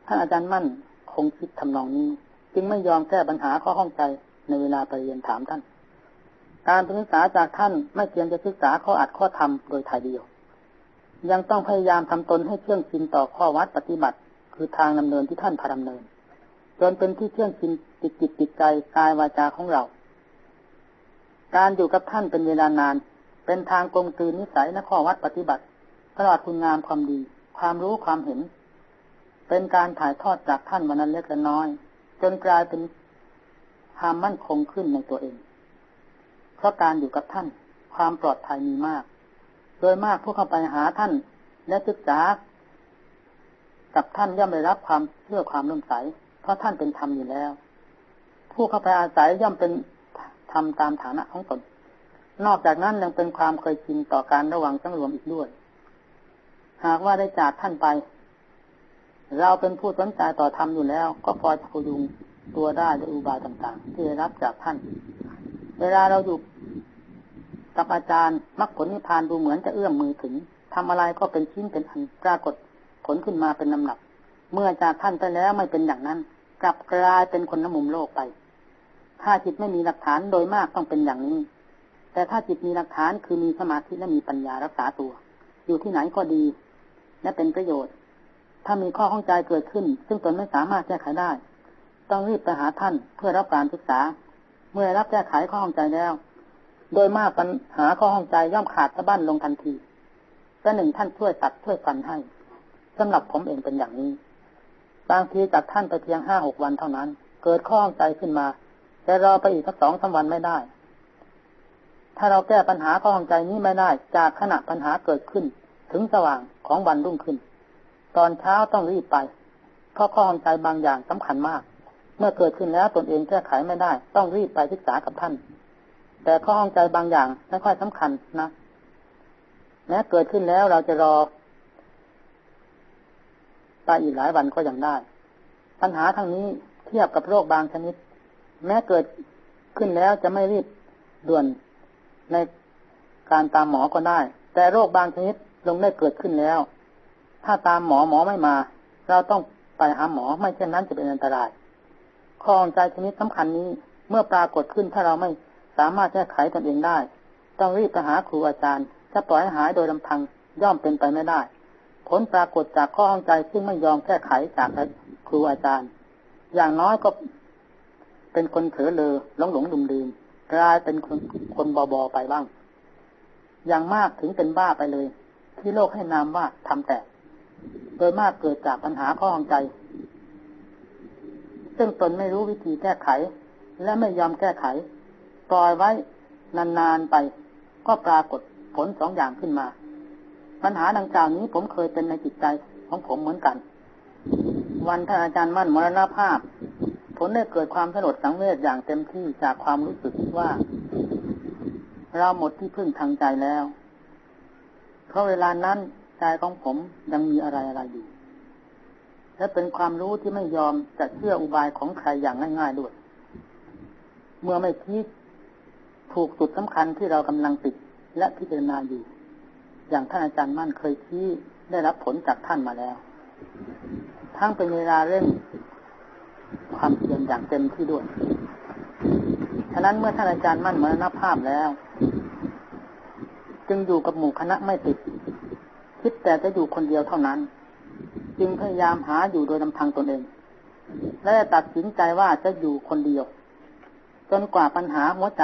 ท่านอาจารย์มั่นคงคิดทำนองนี้ จึงไม่ยอมแก้ปัญหาข้อข้องใจในเวลาไปเรียนถามท่าน การศึกษาจากท่านไม่เพียงจะศึกษาข้ออัดข้อธรรมโดยถ่ายเดียว ยังต้องพยายามทำตนให้เชื่องชินต่อข้อวัดปฏิบัติ คือทางดำเนินที่ท่านพาดำเนิน จนเป็นที่เชื่องชินติดจิตติดใจกายวาจาของเรา การอยู่กับท่านเป็นเวลานาน เป็นทางกลมกลืนนิสัยและข้อวัดปฏิบัติตลอดคุณงามความดี ความรู้ความเห็น เป็นการถ่ายทอดจากท่านวันนั้นเล็กและน้อย จนกลายเป็นความมั่นคงขึ้นในตัวเอง เพราะการอยู่กับท่าน ความปลอดภัยมีมาก โดยมากผู้เข้าไปหาท่านและศึกษากับท่านย่อมได้รับความเชื่อความร่มใส เพราะท่านเป็นธรรมอยู่แล้ว ผู้เข้าไปอาศัยย่อมเป็นธรรมตามฐานะของตน นอกจากนั้นยังเป็นความเคยชินต่อการระวังสังรวมอีกด้วย หากว่าได้จากท่านไป เราเป็นผู้สนใจต่อธรรมอยู่แล้ว ก็พอจะพยุงตัวได้ด้วยอุบายต่างๆ ที่ได้รับจากท่าน เวลาเราอยู่กับอาจารย์มรรคผลนิพพานดูเหมือนจะเอื้อมมือถึงทำอะไรก็เป็นชิ้นเป็นอันปรากฏผลขึ้นมาเป็นลำหนัก เมื่อจากท่านไปแล้วไม่เป็นอย่างนั้น กลับกลายเป็นคนน้ำมุมโลกไป ถ้าจิตไม่มีหลักฐานโดยมากต้องเป็นอย่างนี้ แต่ถ้าจิตมีหลักฐานคือมีสมาธิและมีปัญญารักษาตัว อยู่ที่ไหนก็ดี และเป็นประโยชน์ ถ้ามีข้อข้องใจเกิดขึ้น ซึ่งตนไม่สามารถแก้ไขได้ ต้องรีบไปหาท่านเพื่อรับการศึกษา เมื่อรับแก้ไขข้อห้องใจแล้ว โดยมากปัญหาข้อห้องใจย่อมขาดสะบั้นลงทันทีแต่หนึ่งท่านช่วยตัดช่วยฟันให้สำหรับผมเองเป็นอย่างนี้ บางทีจากท่านไปเพียงห้าหกวันเท่านั้น เกิดข้อห้องใจขึ้นมาแต่รอไปอีกสักสองสาวันไม่ได้ ถ้าเราแก้ปัญหาข้อห้องใจนี้ไม่ได้ จากขณะปัญหาเกิดขึ้น ถึงสว่างของวันรุ่งขึ้น ตอนเช้าต้องรีบไป เพราะข้อห้องใจบางอย่างสำคัญมาก เมื่อเกิดขึ้นแล้วตนเองแก้ไขไม่ได้ ต้องรีบไปศึกษากับท่าน แต่ข้อห้องใจบางอย่างไม่ค่อยสำคัญนะแม้เกิดขึ้นแล้วเราจะรอไปอีกหลายวันก็ยังได้ ปัญหาทั้งนี้เทียบกับโรคบางชนิด แม้เกิดขึ้นแล้วจะไม่รีบด่วนในการตามหมอก็ได้ แต่โรคบางชนิด ลงได้เกิดขึ้นแล้ว ถ้าตามหมอหมอไม่มา เราต้องไปหาหมอไม่เช่นนั้นจะเป็นอันตรายข้อใจชนิดสำคัญนี้เมื่อปรากฏขึ้นถ้าเราไม่สามารถแก้ไขตนเองได้ ต้องรีบไปหาครูอาจารย์ถ้าปล่อยให้หายโดยลำพังย่อมเป็นไปไม่ได้ ผลปรากฏจากข้อห้องใจซึ่งไม่ยอมแก้ไขจากครูอาจารย์ อย่างน้อยก็เป็นคนเผลอเลอหลงหลงลืมลืมกลายเป็นคนคนบอบอไปบ้าง อย่างมากถึงเป็นบ้าไปเลย ที่โลกให้นามว่าทำแตก โดยมากเกิดจากปัญหาข้อห้องใจ ซึ่งตนไม่รู้วิธีแก้ไข และไม่ยอมแก้ไข ปล่อยไว้นานๆไป ก็ปรากฏผลสองอย่างขึ้นมา ปัญหาดังกล่าวนี้ผมเคยเป็นในจิตใจของผมเหมือนกัน วันท่านอาจารย์มั่นมรณภาพผลได้เกิดความสลดสังเวชอย่างเต็มที่จากความรู้สึกว่า เราหมดที่พึ่งทางใจแล้ว ราะเวลานั้นใจของผมยังมีอะไรอะไรอยู่ และเป็นความรู้ที่ไม่ยอมจะเชื่ออุบายของใครอย่างง่ายๆด้วย เมื่อไม่คิดถูกจุดสำคัญที่เรากำลังติดและพิจารณาอยู่ อย่างท่านอาจารย์มั่นเคยชี้ได้รับผลจากท่านมาแล้ว ทั้งเป็นเวลาเร่งความเพียรอย่างเต็มที่ด้วย ฉะนั้นเมื่อท่านอาจารย์มั่นมรณภาพแล้ว จึงอยู่กับหมู่คณะไม่ติด คิดแต่จะอยู่คนเดียวเท่านั้น จึงพยายามหาอยู่โดยลำพังตนเอง และตัดสินใจว่าจะอยู่คนเดียว จนกว่าปัญหาหัวใจ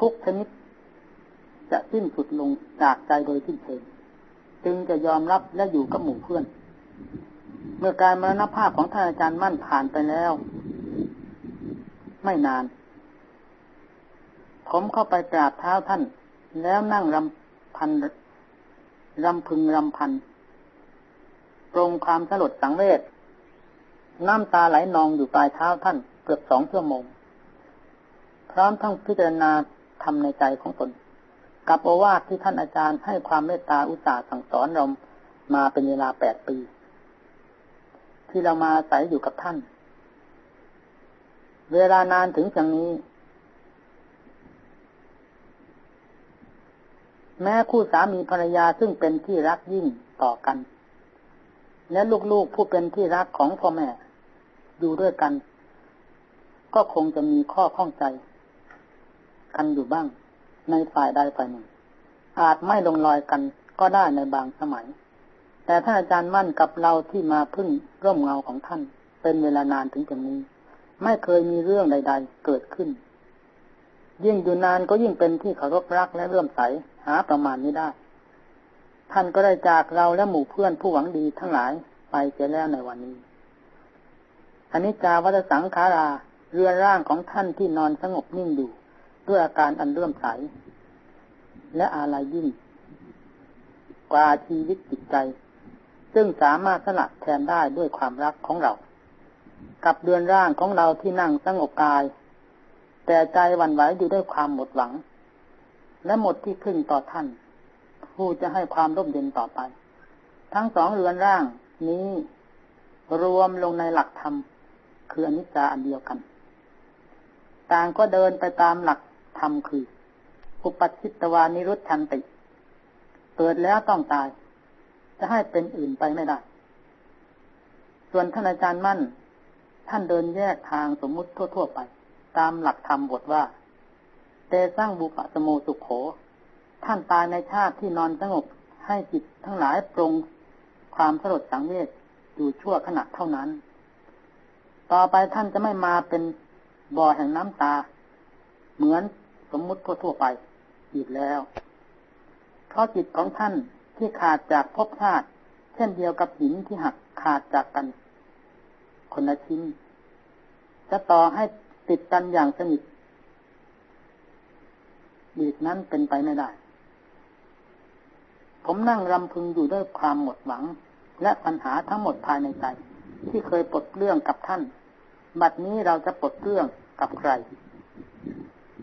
ทุกชนิด จะสิ้นสุดลงจากใจโดยสิ้นเชิงจึงจะยอมรับและอยู่กับหมู่เพื่อน เมื่อการมรณภาพของท่านอาจารย์มั่นผ่านไปแล้ว ไม่นาน ผมเข้าไปกราบเท้าท่าน แล้วนั่งรำพันรำพึงรำพันปรงความสลดสังเวชน้ำตาไหลนองอยู่ปลายเท้าท่านเกือบสองชั่วโมง พร้อมทั้งพิจารณาทำในใจของตน กับโอวาทที่ท่านอาจารย์ให้ความเมตตาอุตสาห์สั่งสอนเรามาเป็นเวลาแปดปี ที่เรามาอาศัยอยู่กับท่าน เวลานานถึงอย่างนี้ แม้คู่สามีภรรยาซึ่งเป็นที่รักยิ่งต่อกัน และลูกๆผู้เป็นที่รักของพ่อแม่ อยู่ด้วยกัน ก็คงจะมีข้อข้องใจ กันอยู่บ้าง ในฝ่ายใดฝ่ายหนึ่ง อาจไม่ลงรอยกันก็ได้ในบางสมัย แต่ท่านอาจารย์มั่นกับเราที่มาพึ่งร่มเงาของท่าน เป็นเวลานานถึงตรงนี้ ไม่เคยมีเรื่องใด ๆ เกิดขึ้น ยิ่งอยู่นานก็ยิ่งเป็นที่เคารพรักและเลื่อมใสหาประมาณนี้ได้ ท่านก็ได้จากเราและหมู่เพื่อนผู้หวังดีทั้งหลายไปเสียแล้วในวันนี้อนิจจาวัฏสังขาราเรือร่างของท่านที่นอนสงบนิ่งอยู่ ด้วยอาการอันเลื่อมใส และอะไรยิ่ง กว่าชีวิตจิตใจ ซึ่งสามารถสละแทนได้ด้วยความรักของเรา กับเดือนร่างของเราที่นั่งสงบกาย แต่ใจวันไหวอยู่ด้วยความหมดหวัง และหมดที่พึ่งต่อท่าน ผู้จะให้ความร่มเย็นต่อไป ทั้งสองเรือนร่างนี้รวมลงในหลักธรรมคืออนิจจาอันเดียวกัน ต่างก็เดินไปตามหลักธรรมคือ อุปัชิตวานิรุตชันติ เกิดแล้วต้องตาย จะให้เป็นอื่นไปไม่ได้ ส่วนท่านอาจารย์มั่น ท่านเดินแยกทางสมมุติทั่ว ๆ ไป ตามหลักธรรมบทว่าเตสร้างบุปสโมสุขโข ท่านตายในชาติที่นอนสงบให้จิตทั้งหลายปรงความสลดสังเวชอยู่ชั่วขณะเท่านั้น ต่อไปท่านจะไม่มาเป็นบ่อแห่งน้ำตา เหมือนสมมุติทั่วไปอีกแล้ว เพราะจิตของท่านที่ขาดจากภพชาติเช่นเดียวกับหินที่หักขาดจากกัน คนละชิ้น จะต่อให้ ติดกันอย่างสนิทอีกนั้นเป็นไปไม่ได้ ผมนั่งรำพึงอยู่ด้วยความหมดหวัง และปัญหาทั้งหมดภายในใจ ที่เคยปลดเรื่องกับท่าน บัดนี้เราจะปลดเรื่องกับใคร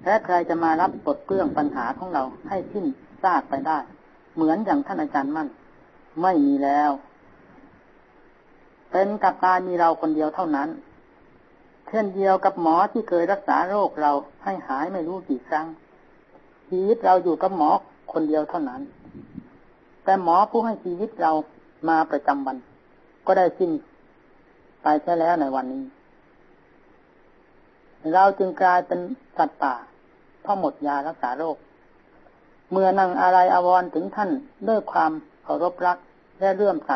และใครจะมารับปลดเกลื่องปัญหาของเราให้สิ้นซากไปได้ เหมือนอย่างท่านอาจารย์มั่น ไม่มีแล้ว เป็นกับตายมีเราคนเดียวเท่านั้น เช่นเดียวกับหมอที่เคยรักษาโรคเราให้หายไม่รู้กี่ครั้งชีวิตเราอยู่กับหมอคนเดียวเท่านั้น แต่หมอผู้ให้ชีวิตเรามาประจำวัน ก็ได้สิ้นไปแค่แล้วในวันนี้ เราจึงกลายเป็นสัตว์ป่าเพราะหมดยารักษาโรค เมื่อนั่งอะไรอาวรถึงท่านด้วยความเคารพรักและเลื่อมใส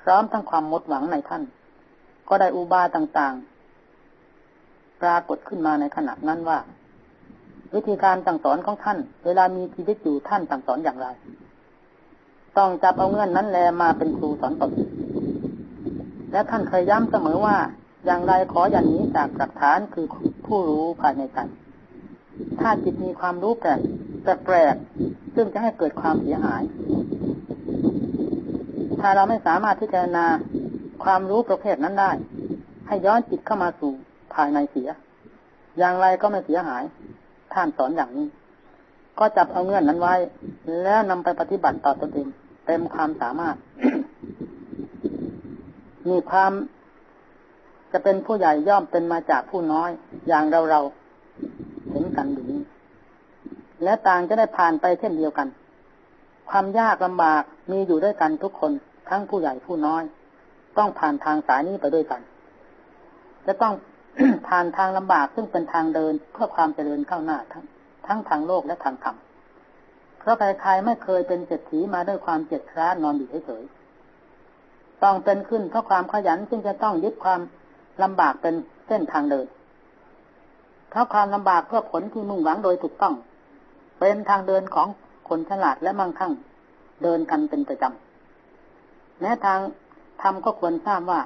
พร้อมทั้งความหมดหวังในท่าน ก็ได้อุบายต่าง ปรากฏขึ้นมาในขณะนั้นว่า วิธีการต่างสอนของท่าน เวลามีชีวิตอยู่ท่านต่างสอนอย่างไร ต้องจับเอาเงื่อนนั้นแลมาเป็นครูสอนตนและท่านเคยย้ำเสมอว่าอย่างไรขออย่างนี้จากหลักฐานคือผู้รู้ภายในใจถ้าจิตมีความรู้แปลกแปลกซึ่งจะให้เกิดความเสียหาย ถ้าเราไม่สามารถที่จะนาความรู้ประเภทนั้นได้ ให้ย้อนจิตเข้ามาสู่ ภายในเสีย อย่างไรก็ไม่เสียหาย ท่านสอนอย่างนี้ ก็จับเอาเงื่อนนั้นไว้ แล้วนำไปปฏิบัติต่อตนเองเต็มความสามารถ มีความจะเป็นผู้ใหญ่ย่อมเป็นมาจากผู้น้อย อย่างเราเราเห็นกันอยู่นี้ และต่างจะได้ผ่านไปเช่นเดียวกัน ความยากลำบากมีอยู่ด้วยกันทุกคนทั้งผู้ใหญ่ผู้น้อย ต้องผ่านทางสายนี้ไปด้วยกัน จะต้อง ผ่านทางลำบากซึ่งเป็นทางเดินเพื่อความเจริญข้างหน้าทั้งทั้งทางโลกและทางธรรมเพราะใครๆไม่เคยเป็นเศรษฐีมาด้วยความเจ็ดคร้านอนอยู่เฉยๆต้องเป็นขึ้นเพราะความขยันซึ่งจะต้องยึดความลำบากเป็นเส้นทางเดินเพราะความลำบากเพื่อผลที่มุ่งหวังโดยถูกต้อง เป็นทางเดินของคนฉลาดและมั่งคั่ง เดินกันเป็นประจำแม้ทางธรรมก็ควรทราบว่า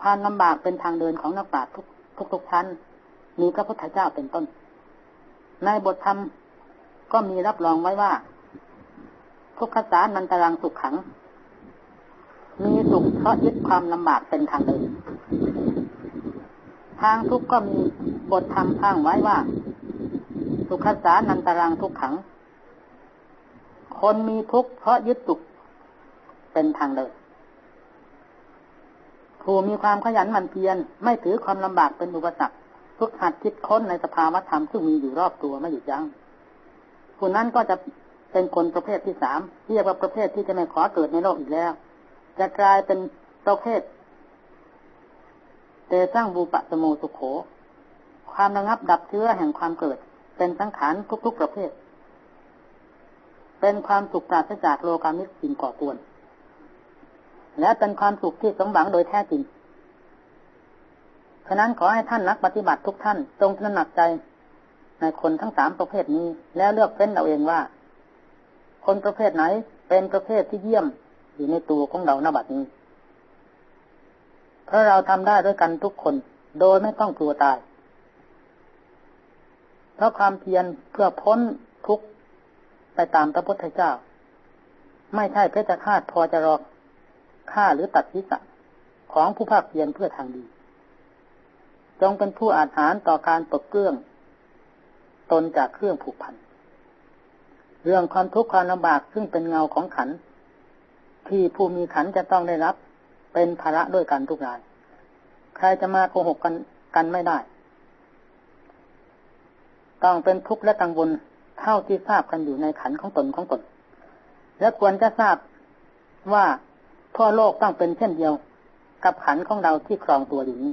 ความลำบากเป็นทางเดินของนักปราชญ์ทุก ทุกทุกชั้นมีพระพุทธเจ้าเป็นต้น ในบทธรรมก็มีรับรองไว้ว่า ทุกขสานันตรังสุขขัง มีสุขเพราะยึดความลำบากเป็นทางเดินทางทุกข์ก็มีบทธรรมข้างไว้ว่า สุขสานันตรังทุกขัง คนมีทุกข์เพราะยึดสุขเป็นทางเดิน ผู้มีความขยันหมั่นเพียรไม่ถือความลำบากเป็นอุปสรรคทุกหัดคิดค้นในสภาวธรรมซึ่งมีอยู่รอบตัวไม่หยุดยัง้งผู้นั้นก็จะเป็นคนประเภทที่สามเรียกว่าประเภทที่จะไม่ขอเกิดในโลกอีกแล้ว จะกลายเป็นประเภทเตสร้างบูปะสมุสุโข ความระงับดับเชื้อแห่งความเกิด เป็นสังขารทุกๆประเภท เป็นความสุขปราศจากโลกามิสิ่งก่อตวน และเป็นความสุขที่สมหวังโดยแท้จริงฉะนั้นขอให้ท่านนักปฏิบัติทุกท่านจงตระหนักใจในคนทั้งสามประเภทนี้ แล้วเลือกเฟ้นเอาเองว่า คนประเภทไหนเป็นประเภทที่เยี่ยมอยู่ในตัวของเราณบัดนี้ เพราะเราทำได้ด้วยกันทุกคน โดยไม่ต้องกลัวตาย เพราะความเพียรเพื่อพ้นทุกข์ไปตามพระพุทธเจ้า ไม่ใช่เพชฌฆาตพอจะรอ ฆ่าหรือตัดทิศของผู้ภาคเพียรเพื่อทางดี จงเป็นผู้อาหารต่อการตกเกลื่อง ตนจากเครื่องผูกพัน เรื่องความทุกข์ความลำบากซึ่งเป็นเงาของขัน ที่ผู้มีขันจะต้องได้รับเป็นภาระด้วยกันทุกราย ใครจะมาโกหกกันกันไม่ได้ ต้องเป็นทุกข์และกังวลเท่าที่ทราบกันอยู่ในขันของตนของตน และควรจะทราบว่า ทั่วโลกต้องเป็นเช่นเดียว กับขันของเราที่ครองตัวอยู่นี้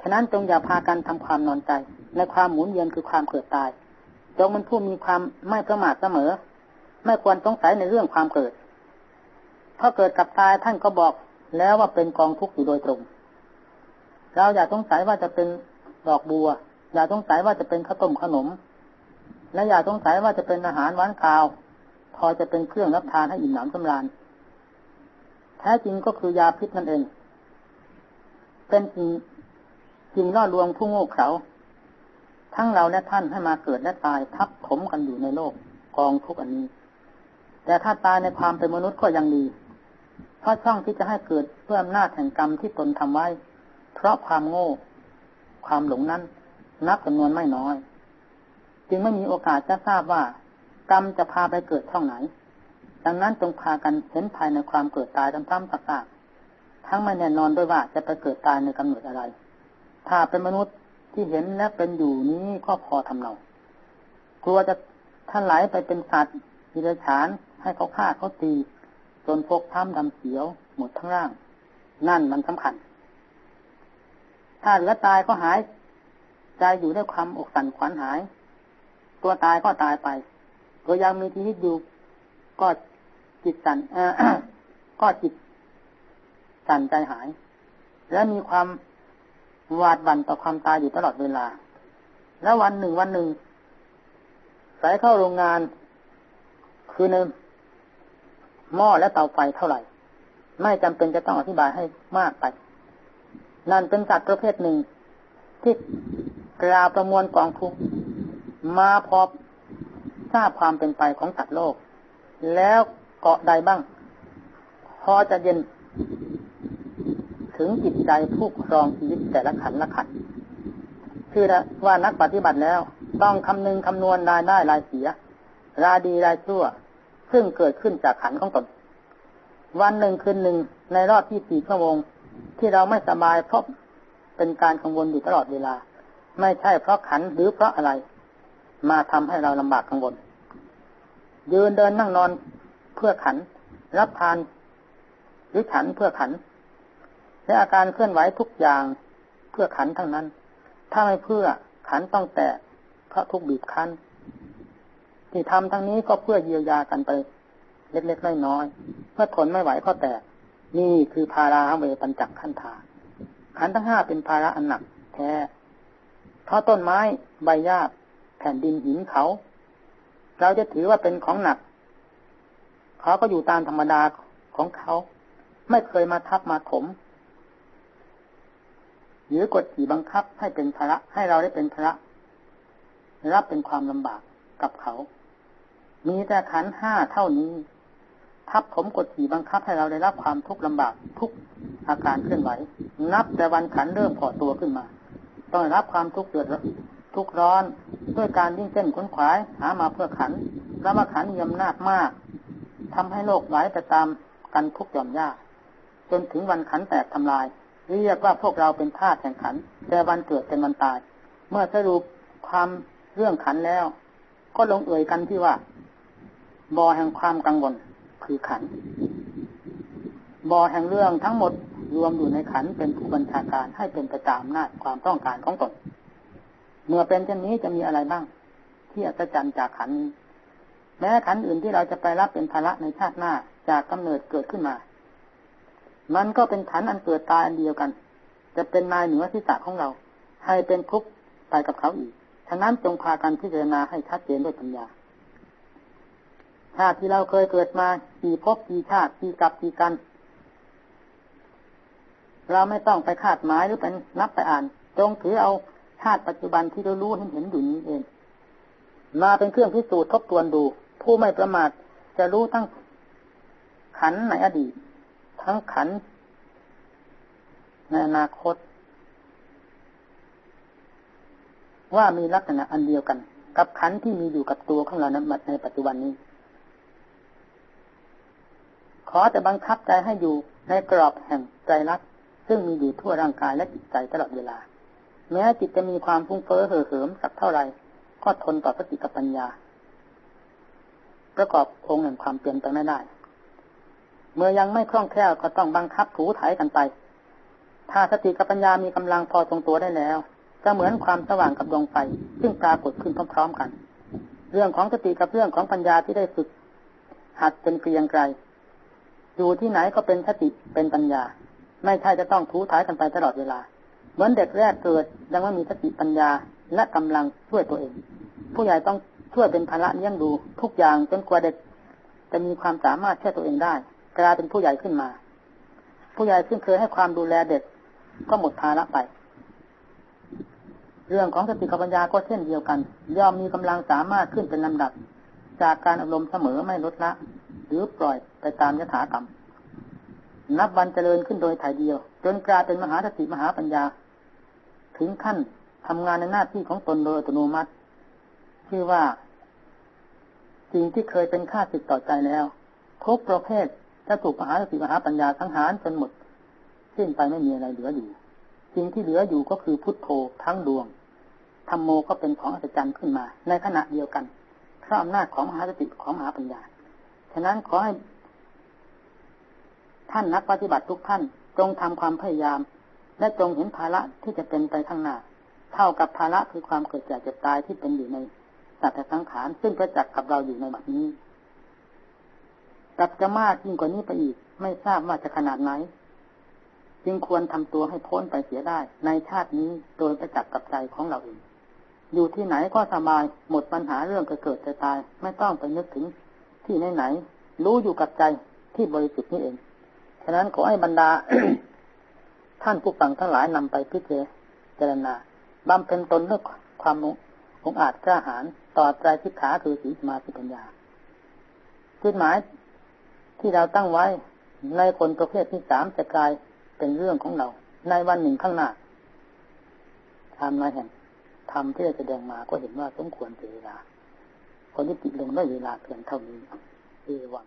ฉะนั้นจงอย่าพากันทำความนอนใจ ในความหมุนเวียนคือความเกิดตาย จงมันผู้มีความไม่ประมาทเสมอ ไม่ควรสงสัยในเรื่องความเกิด เพราะเกิดกับตายท่านก็บอกแล้วว่าเป็นกองทุกข์อยู่โดยตรง เราอย่าสงสัยว่าจะเป็นดอกบัว อย่าสงสัยว่าจะเป็นข้าวต้มขนม และอย่าสงสัยว่าจะเป็นอาหารหวานข้าว พอจะเป็นเครื่องรับทานให้อิ่มหนำสำราญ แท้จริงก็คือยาพิษนั่นเอง เป็นจริงจริงล่อลวงผู้โง่เขลาทั้งเราและท่านให้มาเกิดและตายทับถมกันอยู่ในโลกกองทุกอันนี้ แต่ถ้าตายในความเป็นมนุษย์ก็ยังดี เพราะช่องที่จะให้เกิดเพื่ออำนาจแห่งกรรมที่ตนทำไว้ เพราะความโง่ ความหลงนั้น นับจำนวนไม่น้อย จึงไม่มีโอกาสจะทราบว่า กรรมจะพาไปเกิดช่องไหน ดังนั้นจงพากันเห็นภายในความเกิดตายซ้ำๆซักๆทั้งไม่แน่นอนด้วยว่าจะไปเกิดตายในกำหนดอะไร ถ้าเป็นมนุษย์ที่เห็นและเป็นอยู่นี้ก็พอทำเรากลัวจะท่านไหลไปเป็นสัตว์มีเดฉาน ให้เขาฆ่าเขาตีจนพกท้ำดำเขียว หมดทั้งร่าง นั่นมันสำคัญ ถ้าเหลือตายก็หายใจอยู่ด้วยความอกสั่นขวัญหาย ตัวตายก็ตายไปก็ยังมีชีวิตอยู่ ก็จิตสั่นก็จิตสั่นใจหาย และมีความหวาดบั่นต่อความตายอยู่ตลอดเวลา แล้ววันหนึ่งวันหนึ่งสายเข้าโรงงาน คือในหม้อและเตาไฟเท่าไหร่ ไม่จำเป็นจะต้องอธิบายให้มากไป นั่นเป็นสัตว์ประเภทหนึ่ง ที่กราประมวลกองทุกมาพบทราบความเป็นไปของสัตว์โลก แล้วเกาะใดบ้าง พอจะเย็น ถึงจิตใจผู้ครองชีวิตแต่ละขันละขันคือว่านักปฏิบัติแล้ว ต้องคำนึงคำนวณรายได้รายเสีย รายดีรายชั่ว ซึ่งเกิดขึ้นจากขันของตนวันหนึ่งคืนหนึ่งในรอบที่สี่ชั่วโมงที่เราไม่สบายเพราะเป็นการกังวลอยู่ตลอดเวลา ไม่ใช่เพราะขันหรือเพราะอะไร มาทำให้เราลำบากกังวล ยืนเดินนั่งนอนเพื่อขัน รับทานหรือขันเพื่อขันและอาการเคลื่อนไหวทุกอย่างเพื่อขันทั้งนั้น ถ้าไม่เพื่อขันต้องแตกเพราะทุกบีบคั้น ที่ทำทั้งนี้ก็เพื่อเยียวยากันไป เล็กๆน้อยๆเมื่อทนไม่ไหวก็แตกนี่คือภาราเวปัญจักขันธาขันทั้งห้าเป็นภาระอันหนักแท้เพราะต้นไม้ใบหญ้าแผ่นดินหินเขา เราจะถือว่าเป็นของหนัก เขาก็อยู่ตามธรรมดาของเขา ไม่เคยมาทับมาถมหรือกดขี่บังคับให้เป็นภาระให้เราได้เป็นภาระรับเป็นความลำบากกับเขา มีแต่ขันห้าเท่านี้ ทับผมกดขี่บังคับให้เราได้รับความทุกข์ลำบากทุกอาการเคลื่อนไหว นับแต่วันขันเริ่มพอตัวขึ้นมา ต้องรับความทุกข์เดือด ทุกร้อนด้วยการยิ่งเส้นขนขวายหามาเพื่อขันแล้วมาขันยำนาจมากทำให้โลกไหลไปตามกันทุกหย่อมยากจนถึงวันขันแตกทำลาย เรียกว่าพวกเราเป็นธาตุแห่งขัน แต่วันเกิดเป็นวันตาย เมื่อสรุปความเรื่องขันแล้ว ก็ลงเอ่ยกันที่ว่าบ่อแห่งความกังวลคือขันบ่อแห่งเรื่องทั้งหมดรวมอยู่ในขันเป็นผู้บัญชาการให้เป็นไปตามหน้าความต้องการของตน เมื่อเป็นเช่นนี้จะมีอะไรบ้าง ที่อัศจรรย์จากขันนี้ แม้ขันอื่นที่เราจะไปรับเป็นภาระในชาติหน้าจากกำเนิดเกิดขึ้นมา มันก็เป็นขันอันเกิดตายอันเดียวกัน จะเป็นนายเหนือที่ตะของเรา ให้เป็นทุกข์ไปกับเขาอีกฉะนั้นจงพากันพิจารณาให้ชัดเจนด้วยปัญญาชาติที่เราเคยเกิดมากี่ภพกี่ชาติกี่กับกี่กัน เราไม่ต้องไปคาดหมายหรือเป็นนับไปอ่าน จงถือเอา ชาติปัจจุบันที่เรารู้เห็นเห็นอยู่นี้เอง มาเป็นเครื่องพิสูจน์ทบทวนดู ผู้ไม่ประมาทจะรู้ทั้งขันในอดีต ทั้งขันในอนาคต ว่ามีลักษณะอันเดียวกัน กับขันที่มีอยู่กับตัวของเราในปัจจุบันนี้ ขอแต่บังคับใจให้อยู่ในกรอบแห่งใจรักซึ่งมีอยู่ทั่วร่างกายและจิตใจตลอดเวลา แม้จิตจะมีความฟุ้งเฟ้อเห่อเหิมสักเท่าไรก็ทนต่อสติกับปัญญา ประกอบองค์แห่งความเปลี่ยนแปลงได้ เมื่อยังไม่คล่องแคล่วก็ต้องบังคับถูถ่ายกันไป ถ้าสติกับปัญญามีกำลังพอทรงตัวได้แล้วก็เหมือนความสว่างกับดวงไฟซึ่งปรากฏขึ้นพร้อมๆกัน เรื่องของสติกับเรื่องของปัญญาที่ได้ฝึก หัดเป็นเกลียงไกลอยู่ที่ไหนก็เป็นสติเป็นปัญญา ไม่ใช่จะต้องทูถ่ายกันไปตลอดเวลา เหมือนเด็กแรกเกิดยังไม่มีสติปัญญาและกำลังช่วยตัวเอง ผู้ใหญ่ต้องช่วยเป็นภาระเลี้ยงดูทุกอย่างจนกว่าเด็กจะมีความสามารถช่วยตัวเองได้กลายเป็นผู้ใหญ่ขึ้นมา ผู้ใหญ่ซึ่งเคยให้ความดูแลเด็กก็หมดภาระไป เรื่องของสติกับปัญญาก็เช่นเดียวกัน ย่อมมีกำลังสามารถขึ้นเป็นลำดับ จากการอบรมเสมอไม่ลดละ หรือปล่อยไปตามยถากรรมนับวันเจริญขึ้นโดยถ่ายเดียว จนกลายเป็นมหาสติมหาปัญญา ถึงขั้นทำงานในหน้าที่ของตนโดยอัตโนมัติชื่อว่าสิ่งที่เคยเป็นค่าสิทต่อใจแล้วทุกประเภทจะถูกมหาสติมหาปัญญาทั้งหารจนหมดสิ้นไปไม่มีอะไรเหลืออยู่สิ่งที่เหลืออยู่ก็คือพุทโธทั้งดวงธรรมโมก็เป็นของอัศจรรย์ขึ้นมา ในขณะเดียวกันเพราะอำนาจของมหาสติของมหาปัญญา ฉะนั้นขอให้ท่านนักปฏิบัติทุกท่านจงทำความพยายาม และจงเห็นภาระที่จะเป็นไปข้างหน้า เท่ากับภาระคือความเกิดแก่เจ็บตายที่เป็นอยู่ในสัตว์สังขารซึ่งประจักษ์กับเราอยู่ในบัดนี้กับจะมากยิ่งกว่านี้ไปอีก ไม่ทราบว่าจะขนาดไหน จึงควรทำตัวให้พ้นไปเสียได้ ในชาตินี้โดยประจักษ์กับใจของเราเองอยู่ที่ไหนก็สบายหมดปัญหาเรื่องเกิดจะตาย ไม่ต้องไปนึกถึงที่ไหนไหนรู้อยู่กับใจที่บริสุทธิ์นี้เองฉะนั้นขอให้บรรดา ท่านผู้ฟังทั้งหลายนำไปพิจารณาบำเพ็ญตนด้วยความองอาจกล้าหาญต่อใจทิฏฐาคือสีมาธิปัญญาจุดหมายที่เราตั้งไว้ในคนประเภทที่สามจะกลายเป็นเรื่องของเรา ในวันหนึ่งข้างหน้าทำมาแห่งทำที่จะแสดงมาก็เห็นว่าสมควรเสียเวลา คนที่ติดลงได้เวลาเพียงเท่านี้เอวัง